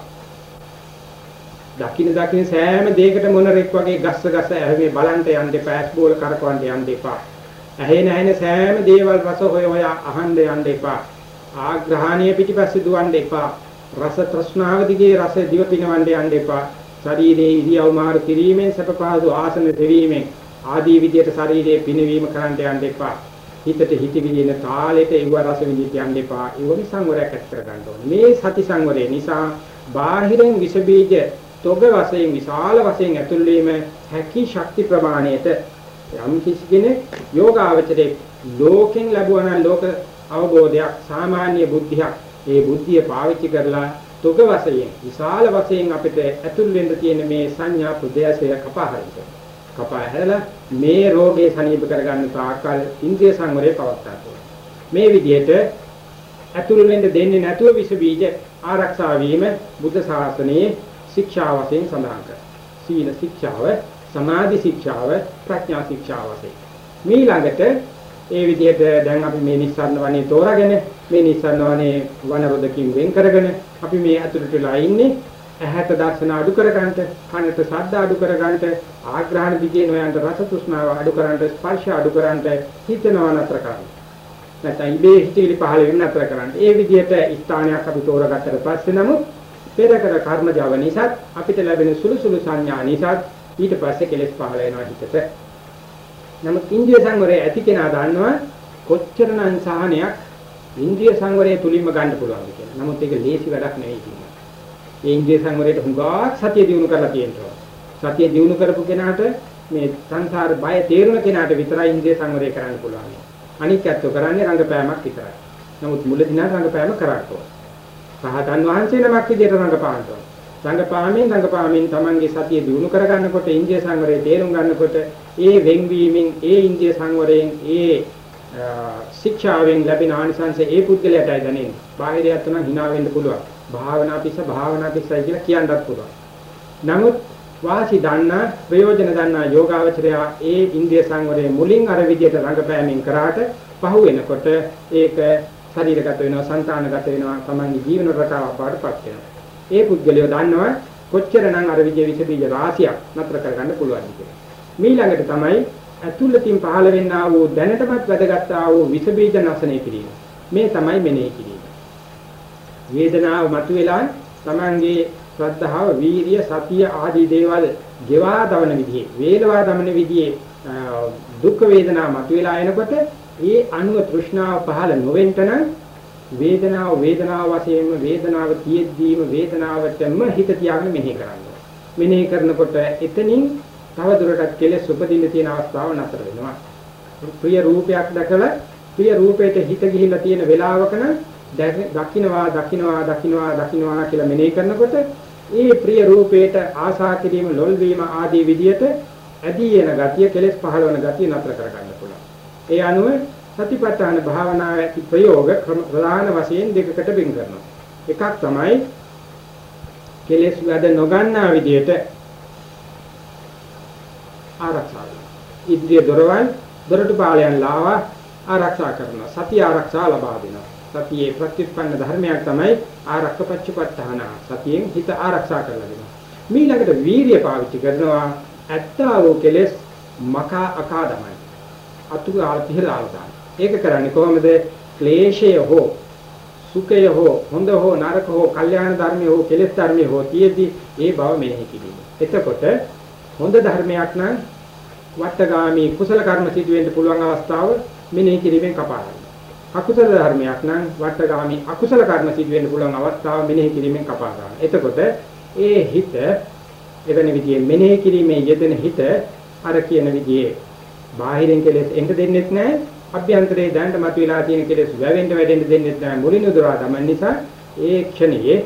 දකින්න දකින්න සෑම දෙයකට මොනරෙක් වගේ ගස්ස ගස්ස ඇහුවේ බලන්ට යන්න එපා. ඇස් බෝල කරකවන්න යන්න එපා. ඇහෙන ඇහෙන සෑම දේවල් රස හොය හොය අහන්න යන්න එපා. ආග්‍රහණීය පිටිපස්සේ දුවන්න එපා. රස තෘෂ්ණාව දිගේ රස දිව පිනවන්න යන්න එපා. ශරීරයේ ඉරියව් මාරු කිරීමෙන් සැප පහසු ආසන දෙවීමෙන් ආදී විදියට ශරීරයේ පිනවීම කරන්න යන්න එපා. හිතට හිතවිලි එන තාලෙට ඒව රස විඳින්න යන්න එපා. ඒවනි සංවරයක් ඇති කර ගන්න ඕනේ. මේ සති සංවරය නිසා බාහිරින් විස බීජ තොග වශයෙන් විශාල වශයෙන් ඇතුල් වීම හැකි ශක්ති ප්‍රමාණයට යම් කිසි කෙනෙක් යෝගාවචරයේ ලෝකෙන් ලැබුවා නම් ලෝක අවබෝධයක් සාමාන්‍ය බුද්ධියක් ඒ බුද්ධිය පාවිච්චි කරලා තොග වශයෙන් විශාල වශයෙන් අපිට ඇතුල් වෙන්න තියෙන මේ සංඥා ප්‍රදේශය කපහරින්න. කපා හැරලා මේ රෝගේ සනීප කරගන්න තාක්කල් ඉන්ද්‍රිය සංවරය පවත්වා මේ විදිහට ඇතුල් වෙන්න දෙන්නේ නැතුව විස බීජ ආරක්ෂා වීම බුද්ධ ශාසනයේ ශික්ෂා වශයෙන් සඳහන් කරනවා. සීල ශික්ෂාව, සමාධි ශික්ෂාව, ප්‍රඥා ශික්ෂාව වශයෙන්. මේ ළඟට ඒ විදිහට දැන් අපි මේ නිස්සාරණ වනේ තෝරාගෙන මේ නිස්සාරණ වනේ වනරොදකින් වෙන් කරගෙන අපි මේ අතුරට වෙලා ඉන්නේ ඇහැට දර්ශන අඩු කරගන්නට, කනට ශබ්ද අඩු කරගන්නට, ආග්‍රහණ දිගේ නොයන්ට රස තෘෂ්ණාව අඩු කරගන්නට, ස්පර්ශ අඩු කරගන්නට හිතනවා නතර කරන්න. නැත්නම් ඉබේ හිතවිලි පහළ වෙන්න නතර කරන්න. ඒ විදිහට ස්ථානයක් අපි තෝරගත්තට පස්සේ නමුත් පෙර කර කර්මජව නිසා අපිට ලැබෙන සුළු සුළු සංඥා නිසා ඊට පස්සේ කෙලෙස් පහළ වෙනවා හිතට. නමුත් ඉන්ද්‍රිය සංවරය ඇති කෙනා දන්නවා කොච්චරනම් සහනයක් ඉන්ද්‍රිය සංවරය තුලින්ම ගන්න පුළුවන්ද කියලා. නමුත් ඒක ලේසි වැඩක් නෙවෙයි කියන්නේ. ඒ ඉන්ද්‍රිය සංවරයට හුඟක් සතිය දිනු කරලා තියෙනවා. සතිය දිනු කරපු කෙනාට මේ සංසාර බය තේරුණ කෙනාට විතරයි ඉන්ද්‍රිය සංවරය කරන්න පුළුවන්. අනික් ඇත්තෝ කරන්නේ රංගපෑමක් විතරයි. නමුත් මුලදී නම් රංගපෑම කරාට රහතන් වහන්සේ නමක් විදියට රංගපානවා. රංගපාමින් රංගපාමින් තමන්ගේ සතිය දිනු කරගන්නකොට ඉන්ද්‍රිය සංවරය තේරුම් ගන්නකොට ඒ වෙන්වීමෙන් ඒ ඉන්ද්‍රිය සංවරයෙන් ඒ ශික්ෂාවෙන් ලැබෙන ආනිසංශ ඒ පුද්ගලයාටයි දැනෙන්නේ. බාහිරයත් නම් hina වෙන්න පුළුවන්. භාවනා පිස්ස භාවනා පිස්සයි කියලා කියන්නත් පුළුවන්. නමුත් වාසි දන්නා ප්‍රයෝජන දන්නා යෝගාවචරය ඒ ඉන්ද්‍රිය සංවරයේ මුලින් අර විදියට රංගපෑමෙන් කරාට පහු වෙනකොට ඒක ශරීරගත වෙනවා, సంతానගත වෙනවා, Tamange ජීවන රටාවක් පාඩපත් වෙනවා. ඒ පුද්ගලයා දන්නවා කොච්චරනම් අර විජේ විෂ බීජ රාශියක් නතර කරගන්න පුළුවන්ද කියලා. ඊළඟට තමයි ඇතුළතින් පහළ වෙන්නා වූ දැනටමත් වැඩගත් ආ වූ විෂ බීජ නැසණය කිරීම. මේ තමයි මෙනෙහි කිරීම. වේදනාව මතුවලා Tamange ශ්‍රද්ධාව, වීරිය, සතිය ආදී දේවල් ගෙවා දමන විදිහේ, වේලවා දමන විදිහේ දුක් වේදනා මතුවලා එනකොට ඒ අනුව තෘෂ්ණාව පහළ නොවෙන්න නම් වේදනාව වේදනාව වශයෙන්ම වේදනාව තියෙද්දීම වේදනාවටම හිත තියාගෙන මෙනෙහි කරන්න. මෙනෙහි කරනකොට එතනින් තව දුරටත් කෙලෙස් උපදින්න තියෙන අවස්ථාව නතර වෙනවා. ප්‍රිය රූපයක් දැකලා ප්‍රිය රූපයට හිත ගිහිල්ලා තියෙන වෙලාවක නම් දකින්නවා දකින්නවා දකින්නවා දකින්නවා කියලා මෙනෙහි කරනකොට ඒ ප්‍රිය රූපයට ආසා කිරීම ලොල් වීම ආදී විදියට ඇදී එන ගතිය කෙලෙස් පහළ වෙන ගතිය නතර කර ගන්න පුළුවන්. ඒ අනුව සතිපට්ඨාන භාවනාවේ ඇති ප්‍රයෝග ප්‍රධාන වශයෙන් දෙකකට බෙන් කරනවා. එකක් තමයි කෙලෙස් වැඩ නොගන්නා විදියට ආරක්ෂා ඉන්ද්‍රිය දොරවල් දොරටු පාලයන් ලාවා ආරක්ෂා කරනවා. සතිය ආරක්ෂා ලබා දෙනවා. සතියේ ප්‍රතිඋත්පන්න ධර්මයක් තමයි ආරක්ෂපච්චපට්ඨාන. සතියෙන් හිත ආරක්ෂා කරලා දෙනවා. මීළඟට වීරිය පාවිච්චි කරනවා ඇත්තා වූ කෙලෙස් මකා අකාදමයි. අතුගාල පිහලාල දාන. ඒක කරන්නේ කොහොමද? ක්ලේශය හෝ සුඛය හෝ හොඳ හෝ නරක හෝ කල්යාණ ධර්මය හෝ කෙලෙස් ධර්මය හෝ තියෙද්දි ඒ බව මෙනෙහි කිරීම. එතකොට හොඳ ධර්මයක් නම් වට්ටගාමී කුසල කර්ම සිදු වෙන්න පුළුවන් අවස්ථාව මෙනෙහි කිරීමෙන් කපා අකුසල ධර්මයක් නම් වට්ටගාමී අකුසල කර්ම සිදු වෙන්න පුළුවන් අවස්ථාව මෙනෙහි කිරීමෙන් කපා ගන්න. එතකොට ඒ හිත එවැනි විදිහේ මෙනෙහි කිරීමේ යෙදෙන හිත අර කියන විදිහේ බාහිරින් කෙලෙස් එන්න දෙන්නෙත් නැහැ. අභ්‍යන්තරයේ දැනට මතුවලා තියෙන කෙලෙස් වැවෙන්න වැඩෙන්න දෙන්නෙත් නැහැ. මුලින් උදවා තමන් නිසා ඒ ක්ෂණයේ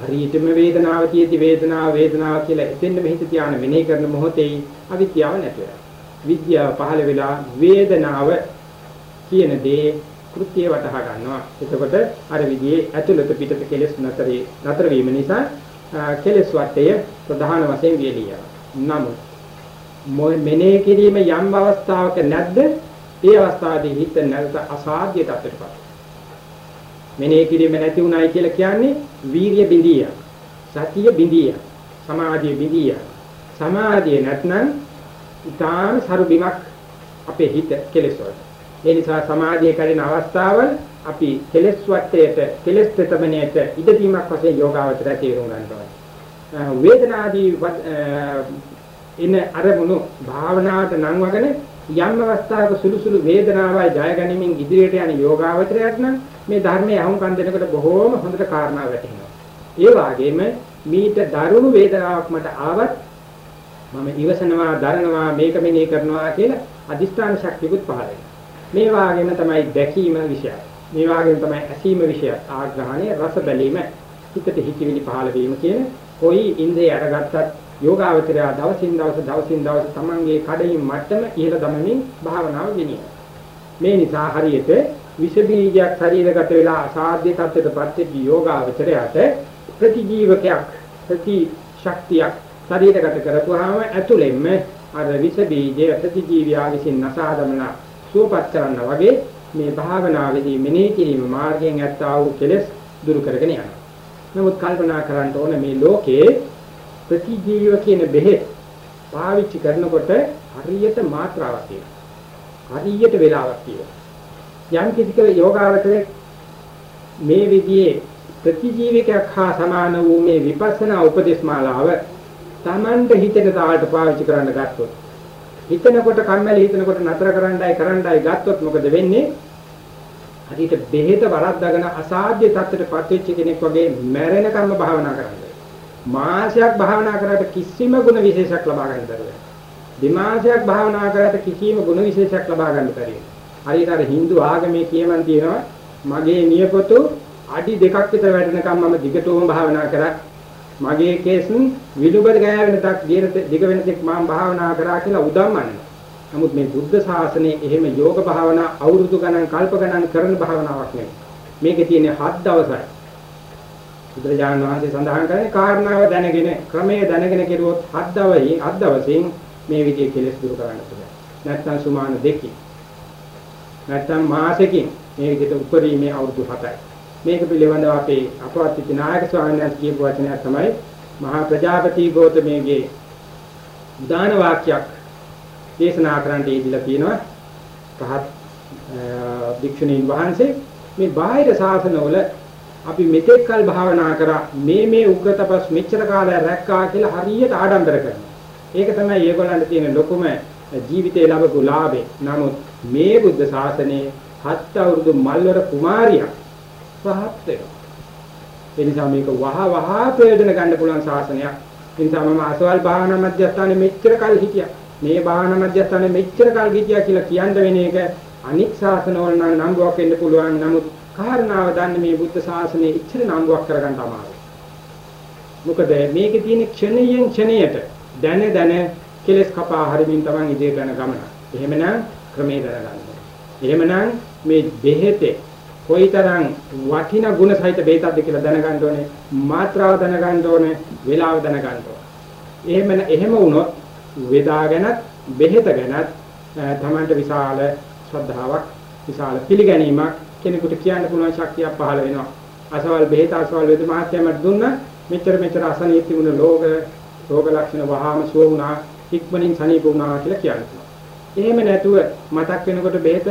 හරියටම වේදනාව තියෙදි වේදනාව වේදනාව කියලා එතෙන්න මෙහිත ධානය මෙනෙහි කරන මොහොතේ අවිද්‍යාව නැති වෙනවා. විද්‍යාව පහළ වෙලා වේදනාව කියන දේ කෘත්‍ය වටහා ගන්නවා. එතකොට අර විදිහේ ඇතුළත පිටත කෙලෙස් නැතරේ නතර වීම නිසා කෙලෙස් වටය ප්‍රධාන වශයෙන් වියලිය. නමුත් මෙනෙහි කිරීම යම් අවස්ථාවක නැද්ද? ඒ අවස්ථාවේදී හිත නැවත අසාධ්‍ය තත්ත්වයකට මෙනෙහි කිරීම නැති උනායි කියලා කියන්නේ වීර්ය බිඳිය. සතිය බිඳිය. සමාධිය බිඳිය. සමාධිය නැත්නම් ඊටාම සරු බිමක් අපේ හිත කෙලෙස් වලට. ඒ නිසා සමාධිය කැඩෙන අවස්ථාවල් අපි කෙලෙස් වටේට කෙලෙස් තෙතමනේට ඉදදීමක් වශයෙන් යෝගාවචරය තේරුම් ගන්නවා. වේදනාදී ඉන අරමුණු භාවනාවට නම් වගන යම් අවස්ථාවක සුළු සුළු වේදනාවයි ජය ගැනීමෙන් ඉදිරියට යන යෝගාවචරයක් නම් මේ ධර්මයේ අහුම්කම් දෙනකොට බොහෝම හොඳට කාරණා වැටහෙනවා. ඒ වගේම මීට දරුණු වේදනාවක් මට ආවත් මම ඉවසනවා, දරනවා, මේක මෙනේ කරනවා කියලා අදිෂ්ඨාන ශක්තියකුත් පහළ වෙනවා. මේ වගේම තමයි දැකීම විෂය. මේ වගේම තමයි ඇසීම විෂය. ආග්‍රහණය, රස බැලීම, හිතට හිතවිලි පහළ වීම කියන කොයි ඉන්ද්‍රිය අරගත්තත් යෝගාවචරය දවසින් දවස දවසින් දවස තමන්ගේ කඩින් මට්ටම ඉහළ දමමින් භාවනාව ගෙනියන. මේ නිසා හරියට විස බීජයක් ශරීරගත වෙලා අසාධ්‍ය තත්ත්වයටපත් වෙච්ච යෝගාවචරයට ප්‍රතිජීවකයක් ප්‍රති ශක්තියක් ශරීරගත කරපුවාම ඇතුළෙන්ම අර විස බීජය ප්‍රතිජීවියා විසින් නසාදමන සුවපත් කරන්න වගේ මේ භාවනාවේදී මෙනෙහි කිරීම මාර්ගයෙන් ඇත්තා වූ කෙලෙස් දුරු කරගෙන යනවා. නමුත් කල්පනා කරන්න ඕන මේ ලෝකේ ප්‍රතිජීව කියන බෙහෙත් පාවිච්චි කරනකොට හරියට මාත්‍රාවක් තියෙනවා. හරියට වේලාවක් තියෙනවා. යම් කිසි කෙනෙක් යෝගාවචරයේ මේ විදිහේ ප්‍රතිජීවකයක් හා සමාන වූ මේ විපස්සනා උපදේශමාලාව Tamanට හිතෙන තාලට පාවිච්චි කරන්න ගත්තොත් හිතනකොට කම්මැලි හිතනකොට නතර කරන්නයි කරන්නයි ගත්තොත් මොකද වෙන්නේ හරියට බෙහෙත වරද්දාගෙන අසාධ්‍ය තත්ත්වයටපත් වෙච්ච කෙනෙක් වගේ මැරෙනකම්ම භාවනා කරන්නේ මාසයක් භාවනා කරාට කිසිම ගුණ විශේෂයක් ලබා ගන්න බැහැ. දිමාසයක් භාවනා කරාට කිසිම ගුණ විශේෂයක් ලබා ගන්න බැහැ. හරියට අර Hindu ආගමේ කියමන් තියෙනවා මගේ නියපොතු අඩි දෙකක් විතර වැඩෙනකම් මම දිගටම භාවනා කරා. මගේ කේස් විදුබර ගෑවෙන තක් දිග වෙන තෙක් මම භාවනා කරා කියලා උදම්මන්නේ. නමුත් මේ බුද්ධ ශාසනයේ එහෙම යෝග භාවනා අවුරුදු ගණන් කල්ප ගණන් කරන භාවනාවක් නෙවෙයි. මේකේ තියෙන්නේ 7 දවසයි. බුදුරජාණන් වහන්සේ සඳහන් කරන්නේ කාරණාව දැනගෙන ක්‍රමයේ දැනගෙන කෙරුවොත් හත් දවසේ හත් දවසින් මේ විදිහේ කෙලෙස් දුරු කරන්න පුළුවන්. නැත්නම් සුමාන දෙකකින්. නැත්නම් මාසෙකින් මේ විදිහට උපරිමයේ අවුරුදු 7යි. මේක පිළිබඳව අපේ අපවත් නායක ස්වාමීන් වහන්සේ කියපු වචනය තමයි මහා ප්‍රජාපති ගෞතමයේ උදාන වාක්‍යයක් දේශනා කරන්න ඉදලා තියෙනවා. පහත් භික්ෂුණීන් වහන්සේ මේ බාහිර ශාසනවල අපි මෙතෙක් කල් භාවනා කරා මේ මේ උග්‍ර තපස් මෙච්චර කාලයක් රැක්කා කියලා හරියට ආඩම්බර කරනවා. ඒක තමයි ඒගොල්ලන්ට තියෙන ලොකුම ජීවිතේ ලැබපු ලාභේ. නමුත් මේ බුද්ධ ශාසනයේ හත් අවුරුදු මල්වර කුමාරියක් පහත් වෙනවා. ඒ නිසා මේක වහ වහ ප්‍රයෝජන ගන්න පුළුවන් ශාසනයක්. ඒ නිසා මම අසවල් භාවනා මධ්‍යස්ථානයේ මෙච්චර කල් හිටියා. මේ භාවනා මධ්‍යස්ථානයේ මෙච්චර කල් හිටියා කියලා කියන්න වෙන එක අනික් ශාසනවල නම් නම්බුවක් වෙන්න පුළුවන්. නමුත් කාරණාව දන්නේ මේ බුද්ධ ශාසනයේ ඉච්ඡර නම්බුවක් කරගන්න අමාරුයි. මොකද මේකේ තියෙන ක්ෂණයෙන් ක්ෂණයට දැන දැන කෙලස් කපා හරිමින් තමන් ඉදිරියට යන ගමන. එහෙමනම් ක්‍රමේ දැනගන්න. එහෙමනම් මේ බෙහෙතේ කොයිතරම් වටින ගුණ සහිත බෙහෙතක්ද කියලා දැනගන්න ඕනේ. මාත්‍රාව දැනගන්න ඕනේ. වේලාව දැනගන්න ඕනේ. එහෙම එහෙම වුණොත් වේදා ගැනත් බෙහෙත ගැනත් තමන්ට විශාල ශ්‍රද්ධාවක් විශාල පිළිගැනීමක් කෙනෙකුට කියන්න පුළුවන් ශක්තියක් පහළ වෙනවා. අසවල් බෙහෙත අසවල් වේද මහත්යමට දුන්න මෙච්චර මෙච්චර අසනීප තිබුණ රෝග රෝග ලක්ෂණ වහාම සුව වුණා ඉක්මනින් සනීප වුණා කියලා කියනවා. එහෙම නැතුව මතක් වෙනකොට බෙහෙත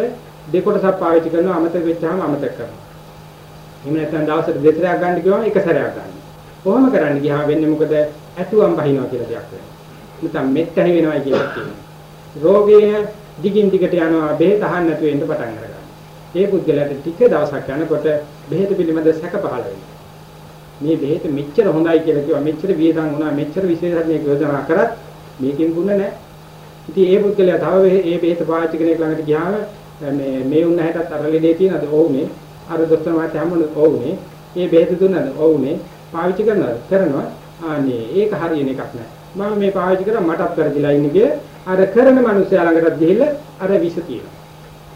දෙකොටසක් පාවිච්චි කරනවා අමතක වෙච්චාම අමතක කරනවා. එහෙම නැත්නම් දවසට දෙතරයක් ගන්න කිව්වම එක සැරයක් ගන්න. කොහොම කරන්න ගියාම වෙන්නේ මොකද? ඇතුවම් බහිනවා කියලා දෙයක් වෙනවා. නැත්නම් මෙත්තහි වෙනවා කියලා කියනවා. රෝගය දිගින් දිගට යනවා බෙහෙත අහන්න නැතුව එන්න පටන් ගන්නවා. ඒ පුද්ගලයාට ටික දවසක් යනකොට බෙහෙත පිළිබඳ සැක පහළ වෙනවා. මේ බෙහෙත මෙච්චර හොඳයි කියලා කිව්වා මෙච්චර වියදම් වුණා මෙච්චර විශේෂඥයෙක් යෝජනා කරත් මේකෙන් ගුණ නැහැ. ඉතින් ඒ පුද්ගලයා තව මේ බෙහෙත පාවිච්චි කෙනෙක් ළඟට ගියාම මේ මේ උන්න හැටත් අර ලෙඩේ තියෙනද? ඔව්නේ. අර දොස්තර මහත්තයා හම්බුනේ ඔව්නේ. මේ බෙහෙත දුන්නද? ඔව්නේ. පාවිච්චි කරනවද? කරනවා. ආනේ ඒක හරියන එකක් නෑ. මම මේ පාවිච්චි කරා මටත් වැරදිලා ඉන්නේ අර කරන මිනිස්සයා ළඟටත් ගිහිල්ලා අර විස තියෙනවා.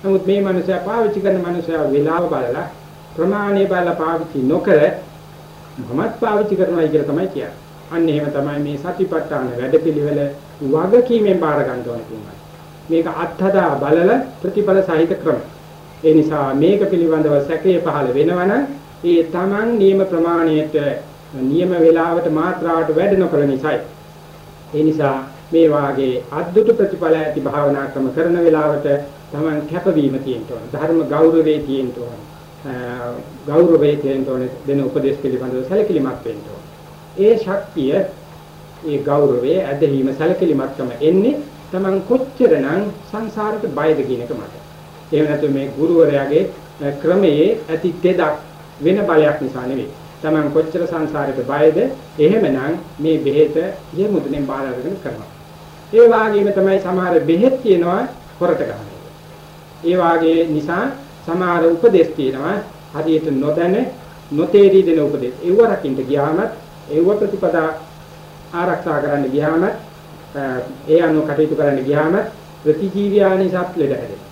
නමුත් මේ මනුස්සයා පාවිච්චි කරන මනුස්සයා වෙලාව බලලා ප්‍රමාණය බලලා පාවිච්චි නොකර මමත් පාවිච්චි කරනවා කියලා තමයි කියන්නේ. අන්න එහෙම තමයි මේ සතිපට්ඨාන වැඩපිළිවෙල වගකීමෙන් බාර ගන්න ඕනේ කියන්නේ. මේක අත්හදා බලල ප්‍රතිඵල සහිත ක්‍රම. ඒ නිසා මේක පිළිබඳව සැකය පහළ වෙනවනම් ඒ තමන් නියම ප්‍රමාණයට නියම වේලාවට මාත්‍රාවට වැඩ නොකළ නිසායි. ඒ නිසා මේ වාගේ අද්දුට ප්‍රතිඵල ඇති භාවනා ක්‍රම කරන වෙලාවට තමන් කැපවීම තියෙන්න ඕන. ධර්ම ගෞරවයේ තියෙන්න ඕන. ගෞරවයේ තියෙන්න ඕන දෙන උපදේශ පිළිබඳව සැලකිලිමත් වෙන්න ඕන. ඒ ශක්තිය ඒ ගෞරවයේ ඇදහිීම සැලකිලිමත්කම එන්නේ තමන් කොච්චරනම් සංසාරයට බයද කියන එක මත. එහෙම නැත්නම් මේ ගුරුවරයාගේ ක්‍රමයේ ඇති තෙදක් වෙන බලයක් නිසා නෙවෙයි. තමන් කොච්චර සංසාරයට බයද එහෙමනම් මේ බෙහෙත යෙමුදුනේ බාර අරගෙන කරනවා. ඒ වගේම තමයි සමහර බෙහෙත් කියනවා හොරට ගන්න. ඒ වාගේ නිසා සමහර උපදේශ තියෙනවා හරියට නොදැන නොතේරි දෙන උපදේශ. ඒව රකින්න ගියාම ඒව ප්‍රතිපදා ආරක්ෂා කරන්න ගියාම ඒ අනුව කටයුතු කරන්න ගියාම ප්‍රතිජීවියා නිසාත් ලෙඩ හැදෙනවා.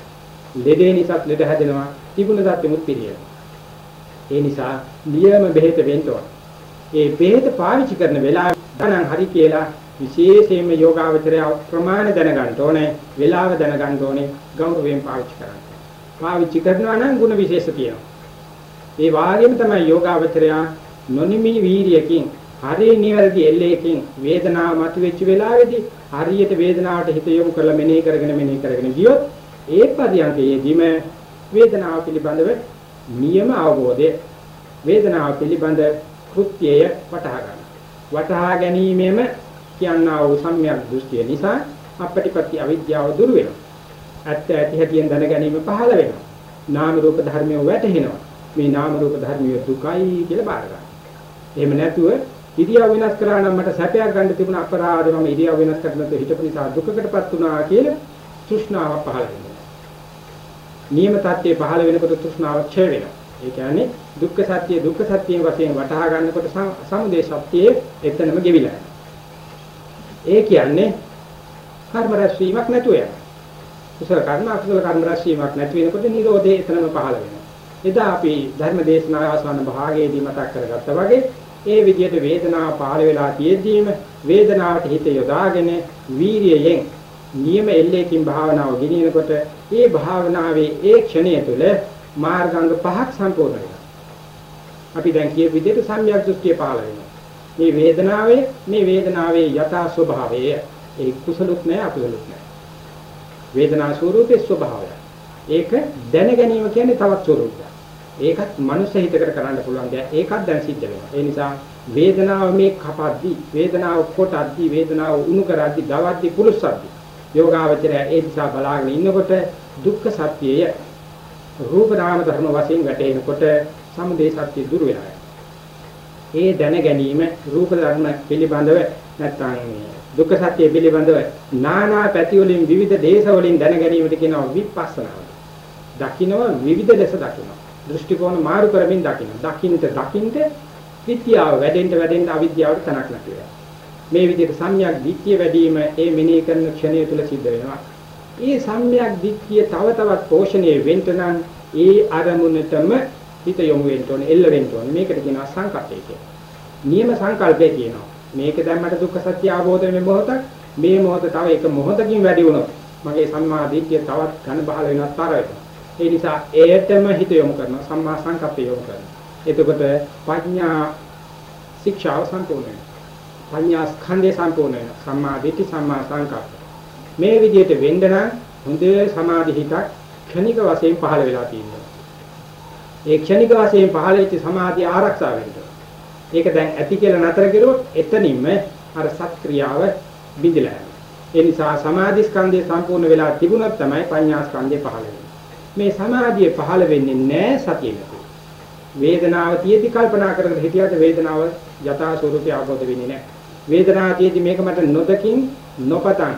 ලෙඩේ නිසාත් ලෙඩ හැදෙනවා. තිබුණ සත්‍යෙමුත් පිළියෙනවා. ඒ නිසා නියම බෙහෙත වෙන්න ඕන. ඒ බෙහෙත පාවිච්චි කරන වෙලාව ගණන් හරි කියලා විශේෂයෙන්ම යෝගාවචරය ප්‍රමාණ දැනගන්න ඕනේ, වේලාව දැනගන්න ඕනේ, ගෞරවයෙන් පාවිච්චි කරන්න. පාවිච්චි කරනවා නම් ಗುಣ විශේෂ තියෙනවා. ඒ වාගේම තමයි යෝගාවචරය නොනිමි වීරියකින් හරි නිවැරදි එල්ලේකින් වේදනාව මතුවෙච්ච වෙලාවේදී හරියට වේදනාවට හිත යොමු කරලා මෙනෙහි කරගෙන මෙනෙහි කරගෙන ගියොත් ඒ පරියන්කයේදීම වේදනාව පිළිබඳව නියම අවබෝධය වේදනාව පිළිබඳ කෘත්‍යය වටහා ගන්න. වටහා ගැනීමෙම කියනා වූ සම්‍යක් දෘෂ්ටිය නිසා අපටිපත්‍ය අවිද්‍යාව දුරු වෙනවා. ඇත්ත ඇති හැටියෙන් දැන ගැනීම පහළ වෙනවා. නාම රූප ධර්මයෝ වැටහෙනවා. මේ නාම රූප ධර්මිය දුකයි කියලා බාර ගන්න. එහෙම නැතුව ඉරියව් වෙනස් කරා නම් මට සැපයක් ගන්න තිබුණ අපරාධේ මම ඉරියව් වෙනස් කරනකොට හිතපු නිසා දුකකටපත් වුණා කියලා තෘෂ්ණාව පහළ වෙනවා. නියම තත්ත්වයේ පහළ වෙනකොට තෘෂ්ණාව ක්ෂය වෙනවා. ඒ කියන්නේ දුක්ඛ සත්‍ය දුක්ඛ සත්‍යයෙන් වශයෙන් වටහා ගන්නකොට සමුදය සත්‍යයේ එතනම ගෙවිලා ඒ කියන්නේ කර්ම රැස්වීමක් නැතුව යනවා. කුසල කර්ම අකුසල කර්ම රැස්වීමක් නැති වෙනකොට නිරෝධය එතනම පහළ වෙනවා. එදා අපි ධර්ම දේශනාවේ ආසන්න භාගයේදී මතක් කරගත්තා වගේ ඒ විදිහට වේදනාව පහළ වෙලා තියෙද්දීම වේදනාවට හිත යොදාගෙන වීරියෙන් නියම එල්ලේකින් භාවනාව ගෙනියනකොට ඒ භාවනාවේ ඒ ක්ෂණය තුළ මාර්ගාංග පහක් සම්පූර්ණ වෙනවා. අපි දැන් කියපු විදිහට සම්‍යක් දෘෂ්ටිය පහළ වෙනවා. මේ වේදනාවේ මේ වේදනාවේ යථා ස්වභාවය ඒ කුසලුත් නැහැ අකුසලුත් නැහැ. වේදනා ස්වરૂපේ ස්වභාවය. ඒක දැන ගැනීම කියන්නේ තවත් ස්වરૂපයක්. ඒකත් මනුස්ස හිතකට කරන්න පුළුවන් දෙයක්. ඒකත් දැන් සිද්ධ වෙනවා. ඒ නිසා වේදනාව මේ කපද්දි, වේදනාව කොටද්දි, වේදනාව උණු කරද්දි, දවද්දි, පුරුස්සද්දි. යෝගාවචරය ඒ දිශා බලාගෙන ඉන්නකොට දුක්ඛ සත්‍යය රූප නාම ධර්ම වශයෙන් වැටෙනකොට සමුදේ සත්‍ය දුර වෙනවා. ඒ දැන ගැනීම රූප ධර්ම පිළිබඳව නැත්නම් දුක්ඛ සත්‍ය පිළිබඳව නානා පැති වලින් විවිධ දේශ වලින් දැන ගැනීමට කියනවා විපස්සනාව. දකින්නවා විවිධ දේශ දකින්නවා. දෘෂ්ටි කෝණ මාරු කරමින් දකින්න. දකින්ට දකින්ට විද්‍යාව වැඩෙන්න වැඩෙන්න අවිද්‍යාවට තනක් නැති වෙනවා. මේ විදිහට සම්‍යක් දිට්ඨිය වැඩිම ඒ මෙනෙහි කරන ක්ෂණය තුල සිද්ධ වෙනවා. ඒ සම්‍යක් දිට්ඨිය තව තවත් පෝෂණය වෙන්න නම් ඒ අරමුණටම හිත යොමු වෙන්න ඕනේ, එල්ල වෙන්න ඕනේ. මේකට කියනවා සංකප්පය කියලා. නියම සංකල්පය කියනවා. මේක දැන් මට දුක්ඛ සත්‍ය අවබෝධ වෙන මොහොතක් මේ මොහොත තව එක මොහොතකින් වැඩි වුණොත් මගේ සම්මා දිට්ඨිය තවත් ඝන බහල වෙනස් තරයි. ඒ නිසා එයටම හිත යොමු කරනවා සම්මා සංකප්පය යොමු කරනවා. එතකොට ප්‍රඥා ශික්ෂාව සම්පූර්ණ වෙනවා. ප්‍රඥා ස්කන්ධය සම්පූර්ණ වෙනවා. සම්මා දිට්ඨි සම්මා සංකප්ප. මේ විදිහට වෙන්න නම් හොඳ සමාධි හිතක් ක්ෂණික වශයෙන් පහළ වෙලා තියෙනවා. ඒ ක්ෂණික වශයෙන් පහළ වෙච්ච සමාධිය ආරක්ෂා වෙන්න. ඒක දැන් ඇති කියලා නතර කරුවොත් එතනින්ම අර සත්ක්‍රියාව බිඳිලා යනවා. ඒ නිසා සමාධි ස්කන්ධය සම්පූර්ණ වෙලා තිබුණොත් තමයි පඤ්ඤා ස්කන්ධය පහළ වෙන්නේ. මේ සමාධිය පහළ වෙන්නේ නැහැ සතිය නැතුව. වේදනාව තියෙදි කල්පනා කරගෙන හිටියට වේදනාව යථා ස්වરૂපය අවබෝධ වෙන්නේ නැහැ. වේදනාව තියෙදි මේක මට නොදකින් නොපතන්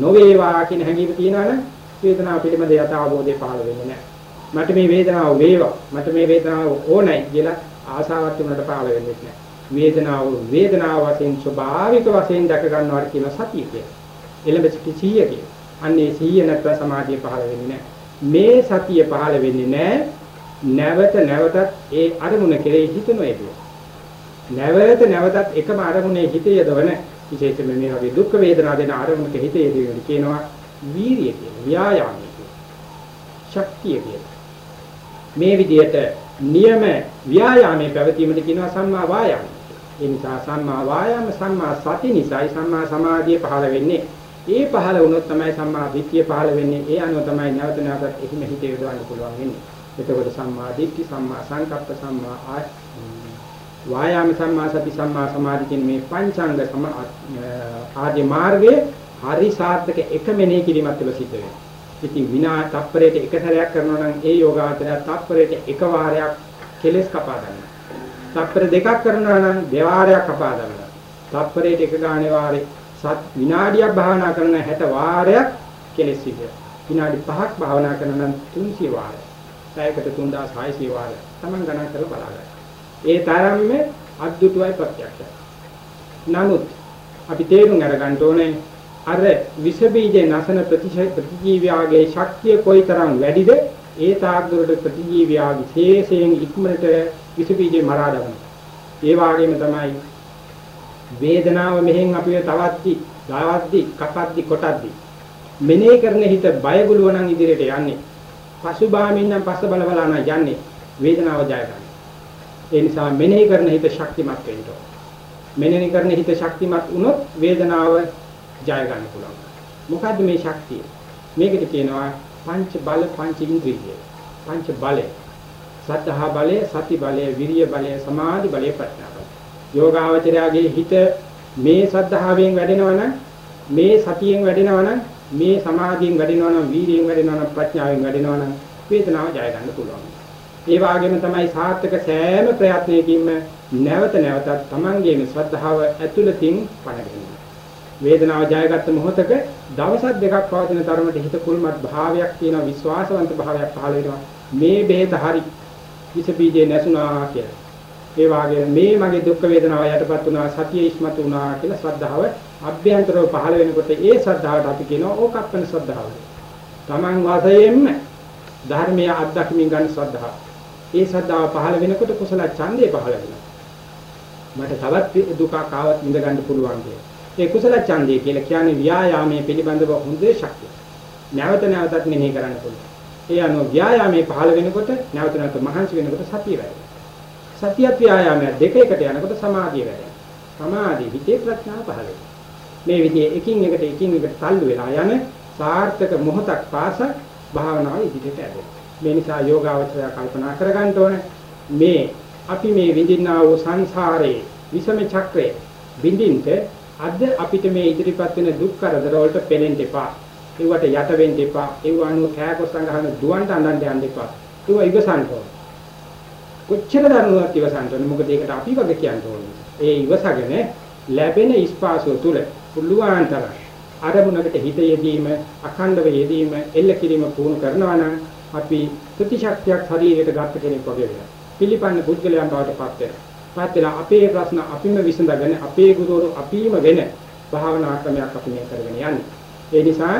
නොවේවා කියන හැඟීම තියනවා නම් වේදනාව පිළිබඳ යථා අවබෝධය පහළ වෙන්නේ නැහැ. මට මේ වේදනාව වේවා මට මේ වේදනාව ඕනයි කියලා ආසාවක් තුනට පහළ වෙන්නේ නැහැ. වේදනාව වේදනාව වශයෙන් ස්වභාවික වශයෙන් දැක ගන්නවා කියන සතිය කියන්නේ. එළඹ සිටි සීය කියන්නේ. අන්නේ සීය නැත්නම් සමාධිය පහළ වෙන්නේ නැහැ. මේ සතිය පහළ වෙන්නේ නැහැ. නැවත නැවතත් ඒ අරමුණ කෙරෙහි හිත නොයදුව. නැවත නැවතත් එකම අරමුණේ හිත යදවන විශේෂයෙන්ම මේ වගේ දුක් වේදනා දෙන අරමුණක හිත යදවන කියනවා වීරිය කියන ව්‍යායාමය කියන ශක්තිය කියන මේ විදිහට නියම ව්‍යායාමයේ පැවතීමට කියනවා සම්මා වායාම. ඒ නිසා සම්මා වායාම සම්මා සති නිසායි සම්මා සමාධිය පහළ වෙන්නේ. ඒ පහළ වුණොත් තමයි සම්මා දිට්ඨිය පහළ වෙන්නේ. ඒ අනුව තමයි නැවත නැවතත් එහිම හිත යොදවන්න පුළුවන් වෙන්නේ. එතකොට සම්මා දිට්ඨි සම්මා සංකප්ප සම්මා වායාම සම්මා සති සම්මා සමාධි කියන මේ පංචාංග සම ආදී මාර්ගයේ හරි සාර්ථක එක මෙනෙහි කිරීමත් තුළ සිද්ධ වෙනවා. ඉතින් විනා තප්පරයට එක සැරයක් කරනවා නම් ඒ යෝගාචරය තප්පරයට එක වාරයක් කෙලස් කපා ගන්නවා. තප්පර දෙකක් කරනවා නම් දෙවාරයක් කපා ගන්නවා. තප්පරයට එක ගානේ වාරේ සත් විනාඩියක් භාවනා කරන 60 වාරයක් කෙලස් සිද්ධ. විනාඩි 5ක් භාවනා කරන නම් 300 වාරයක්. පැයකට 3600 වාරයක්. Taman ගණන් කරලා බලන්න. ඒ තරම්ම අද්දුටුවයි ප්‍රත්‍යක්ෂයි. නමුත් අපි තේරුම් අරගන්න ඕනේ අර විස බීජේ නැසන ප්‍රතිජීවයාගේ ශක්තිය කොයිතරම් වැඩිද ඒ තාක් දුරට ප්‍රතිජීවයා විශේෂයෙන් ඉක්මනට විස බීජේ මරා දමනවා. ඒ වගේම තමයි වේදනාව මෙහෙන් අපිව තවත්දි, දාවද්දි, කපද්දි, කොටද්දි මෙනෙහි කරන හිත බයගුලුව නම් ඉදිරියට යන්නේ. පසුබාමින් නම් පස්ස බල බල යන්නේ වේදනාව ජය ගන්න. ඒ නිසා මෙනෙහි කරන හිත ශක්තිමත් වෙන්න ඕන. මෙනෙහි කරන හිත ශක්තිමත් වුණොත් වේදනාව ජය ගන්න පුළුවන්. මොකද්ද මේ ශක්තිය? මේකට කියනවා පංච බල පංච ඉන්ද්‍රිය. පංච බලය. සත්‍තහ බලය, සති බලය, විරිය බලය, සමාධි බලය, ප්‍රඥා බලය. යෝගාවචරයාගේ හිත මේ සද්ධාවෙන් වැඩෙනවනම් මේ සතියෙන් වැඩෙනවනම් මේ සමාධියෙන් වැඩෙනවනම් වීර්යයෙන් වැඩෙනවනම් ප්‍රඥාවෙන් වැඩෙනවනම් වේදනාව ජය ගන්න පුළුවන්. ඒ වගේම තමයි සාර්ථක සෑම ප්‍රයත්නයකින්ම නැවත නැවතත් Tamangeම ශ්‍රද්ධාව ඇතුළතින් පණගෙන වේදනාව ජයගත්ත මොහොතක දවස් දෙකක් පවතින තරමට හිත කුල්මත් භාවයක් තියෙන විශ්වාසවන්ත භාවයක් පහළ වෙනවා මේ බෙහෙත හරි විස බීජේ නැසුණා කියලා. ඒ වගේම මේ මගේ දුක් වේදනාව යටපත් වුණා සතිය ඉස්මතු වුණා කියලා ශ්‍රද්ධාව අභ්‍යන්තරව පහළ වෙනකොට ඒ ශ්‍රද්ධාවට අපි කියනවා ඕකප්පන ශ්‍රද්ධාව. Taman වාසයෙන්ම ධර්මයේ අත්දැකීම් ගන්න ශ්‍රද්ධාව. ඒ ශ්‍රද්ධාව පහළ වෙනකොට කුසල ඡන්දය පහළ වෙනවා. මට තවත් දුකක් ආවත් ඉඳ ගන්න පුළුවන් කියලා. ඒ කුසල ඡන්දය කියලා කියන්නේ ව්‍යායාමයේ පිළිබඳව හොඳ ශක්තිය. නැවත නැවතත් මෙනෙහි කරන්න පුළුවන්. ඒ අනුව ව්‍යායාමයේ පහළ වෙනකොට නැවත නැවත මහන්සි වෙනකොට සතිය වැඩෙනවා. සතියත් ව්‍යායාමය දෙක එකට යනකොට සමාධිය වැඩෙනවා. සමාධිය හිතේ ප්‍රඥාව පහළ වෙනවා. මේ විදිහේ එකින් එකට එකින් එකට තල්ලු වෙලා යන සාර්ථක මොහොතක් පාස භාවනාව ඉදිරියට ඇදෙනවා. මේ නිසා යෝගාවචරය කල්පනා කරගන්න ඕනේ මේ අපි මේ විඳින්නා වූ සංසාරයේ විසම චක්‍රයේ විඳින්ට අද අපිට මේ ඉදිරිපත් වෙන දුක් කරදර වලට පෙලෙන්න එපා. ඒවට යට වෙන්න එපා. ඒව අනුව කෑකොස්සන් ගහන දුවන්ට අඬන්න යන්න එපා. ඒව ඉවසන්න ඕන. කොච්චර දරුණුවක් ඉවසන්න ඕන. මොකද ඒකට අපි වගේ කියන්න ඕනේ. ඒ ඉවසගෙන ලැබෙන ස්පාසුව තුල පුළුවන් තරම් අරමුණකට හිත යෙදීම, අඛණ්ඩව යෙදීම, එල්ල කිරීම පුහුණු කරනවා නම් අපි ප්‍රතිශක්තියක් ශරීරයට ගන්න කෙනෙක් වගේ වෙනවා. පිළිපන්න පුද්ගලයන් බවට පත් වෙනවා. පත් වෙලා අපේ ප්‍රශ්න අපිම විසඳගෙන අපේ ගුරුවරු අපිම වෙන භාවනා ක්‍රමයක් අපි මේ කරගෙන යන්නේ. ඒ නිසා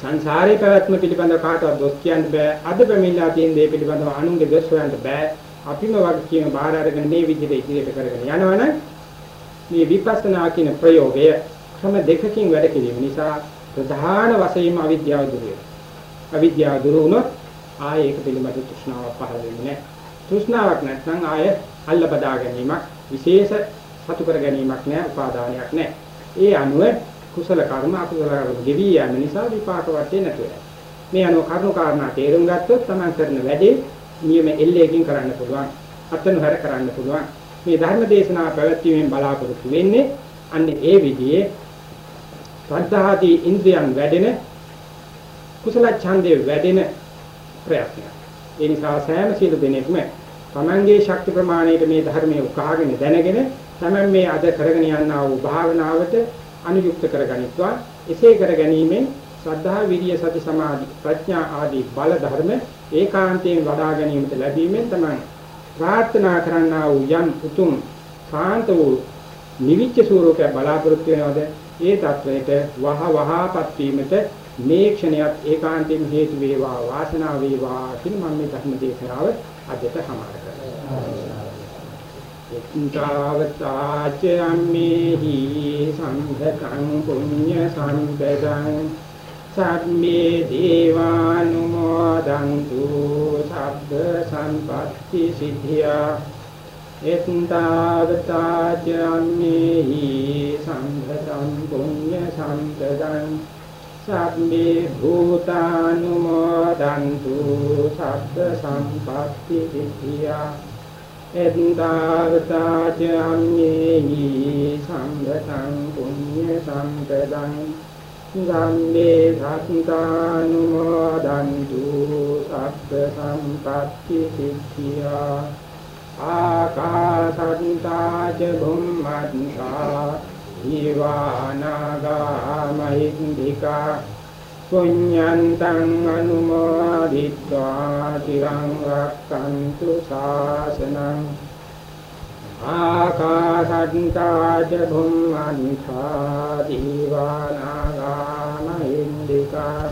සංසාරේ පැවැත්ම පිළිබඳව කාටවත් දොස් කියන්න බෑ. අද පැමිණලා තියෙන දේ පිළිබඳව අනුන්ගේ දොස් හොයන්න බෑ. අපිම වගේ කියන බාහිර අරගෙන මේ විදිහට ඉදිරියට කරගෙන යනවනම් මේ විපස්සනා කියන ප්‍රයෝගය ක්‍රම දෙකකින් වැඩ කිරීම නිසා ප්‍රධාන වශයෙන්ම අවිද්‍යාව දුරු වෙනවා. අවිද්‍යාව දුරු වුණොත් ආයේ ඒක පිළිබඳ තෘෂ්ණාවක් පහළ වෙන්නේ නැහැ. තෘෂ්ණාවක් නැත්නම් ආයේ අල්ල බදා ගැනීමක් විශේෂ සතු කර ගැනීමක් නෑ උපාදානයක් නෑ. ඒ අනුව කුසල කර්ම අකුසල කර්ම ගෙවි යෑම නිසා විපාක වටේ නැතුව මේ අනුව කරුණු කාරණා තේරුම් ගත්තොත් තමයි කරන වැඩේ නියම එල්ලේකින් කරන්න පුළුවන් අතන හැර කරන්න පුළුවන්. මේ ධර්ම දේශනාව පැවැත්වීමෙන් බලාපොරොත්තු වෙන්නේ අන්න ඒ විදිහේ ශ්‍රද්ධාදී ඉන්ද්‍රියන් වැඩෙන කුසල ඡන්දේ වැඩෙන ප්‍රයත්නය. ඒ නිසා සෑම සීල දෙනෙක්ම තමන්ගේ ශක්ති ප්‍රමාණයට මේ ධර්මයේ උකහාගෙන දැනගෙන තමන් මේ අද කරගෙන යනා වූ භාවනාවට අනුයුක්ත කරගනිත්වා. එසේ කර ගැනීමෙන් ශ්‍රද්ධා විරිය සති සමාධි ප්‍රඥා ආදී බල ධර්ම ඒකාන්තයෙන් වඩා ගැනීමට ලැබීමෙන් තමයි ප්‍රාර්ථනා කරන්නා වූ යම් උතුම් සාන්ත වූ නිවිච්ච ස්වરૂපය බලාපොරොත්තු වෙනවද? ඒ தത്വයට වහ වහපත් වීමට මේ ක්ෂණයත් ඒකාන්තයෙන් හේතු වේවා වාසනාව වේවා කියලා මම මේ ධර්ම දේශනාව අදට හමාරා එත්තාවතාච අම්මේහි සංඝකං පුඤ්ඤ සම්පදං සම්මේ දේවානුමෝදන්තු සබ්බ සම්පත්ති සිද්ධියා එත්තාවතාච අම්මේහි සංඝකං පුඤ්ඤ සම්පදං සබ්බේ භූතානුමෝදන්තු සබ්බ සම්පත්ති සිද්ධියා එද්දාවතාච අම්මේහි සංඝතං පුඤ්ඤ සම්පදං ගම්මේ සත්තානුමෝදන්තු සබ්බ සම්පත්ති සිද්ධියා ආකාසත්තාච බුම්මත්තා ඊවානාගා මහින්దికා පුඤ්ඤන්තං අනුමෝදිත්වා තිරං රක්칸තු ශාසනං ආකාසත්තාජ භුම්මන්තා දීවානාගාමහින්దికා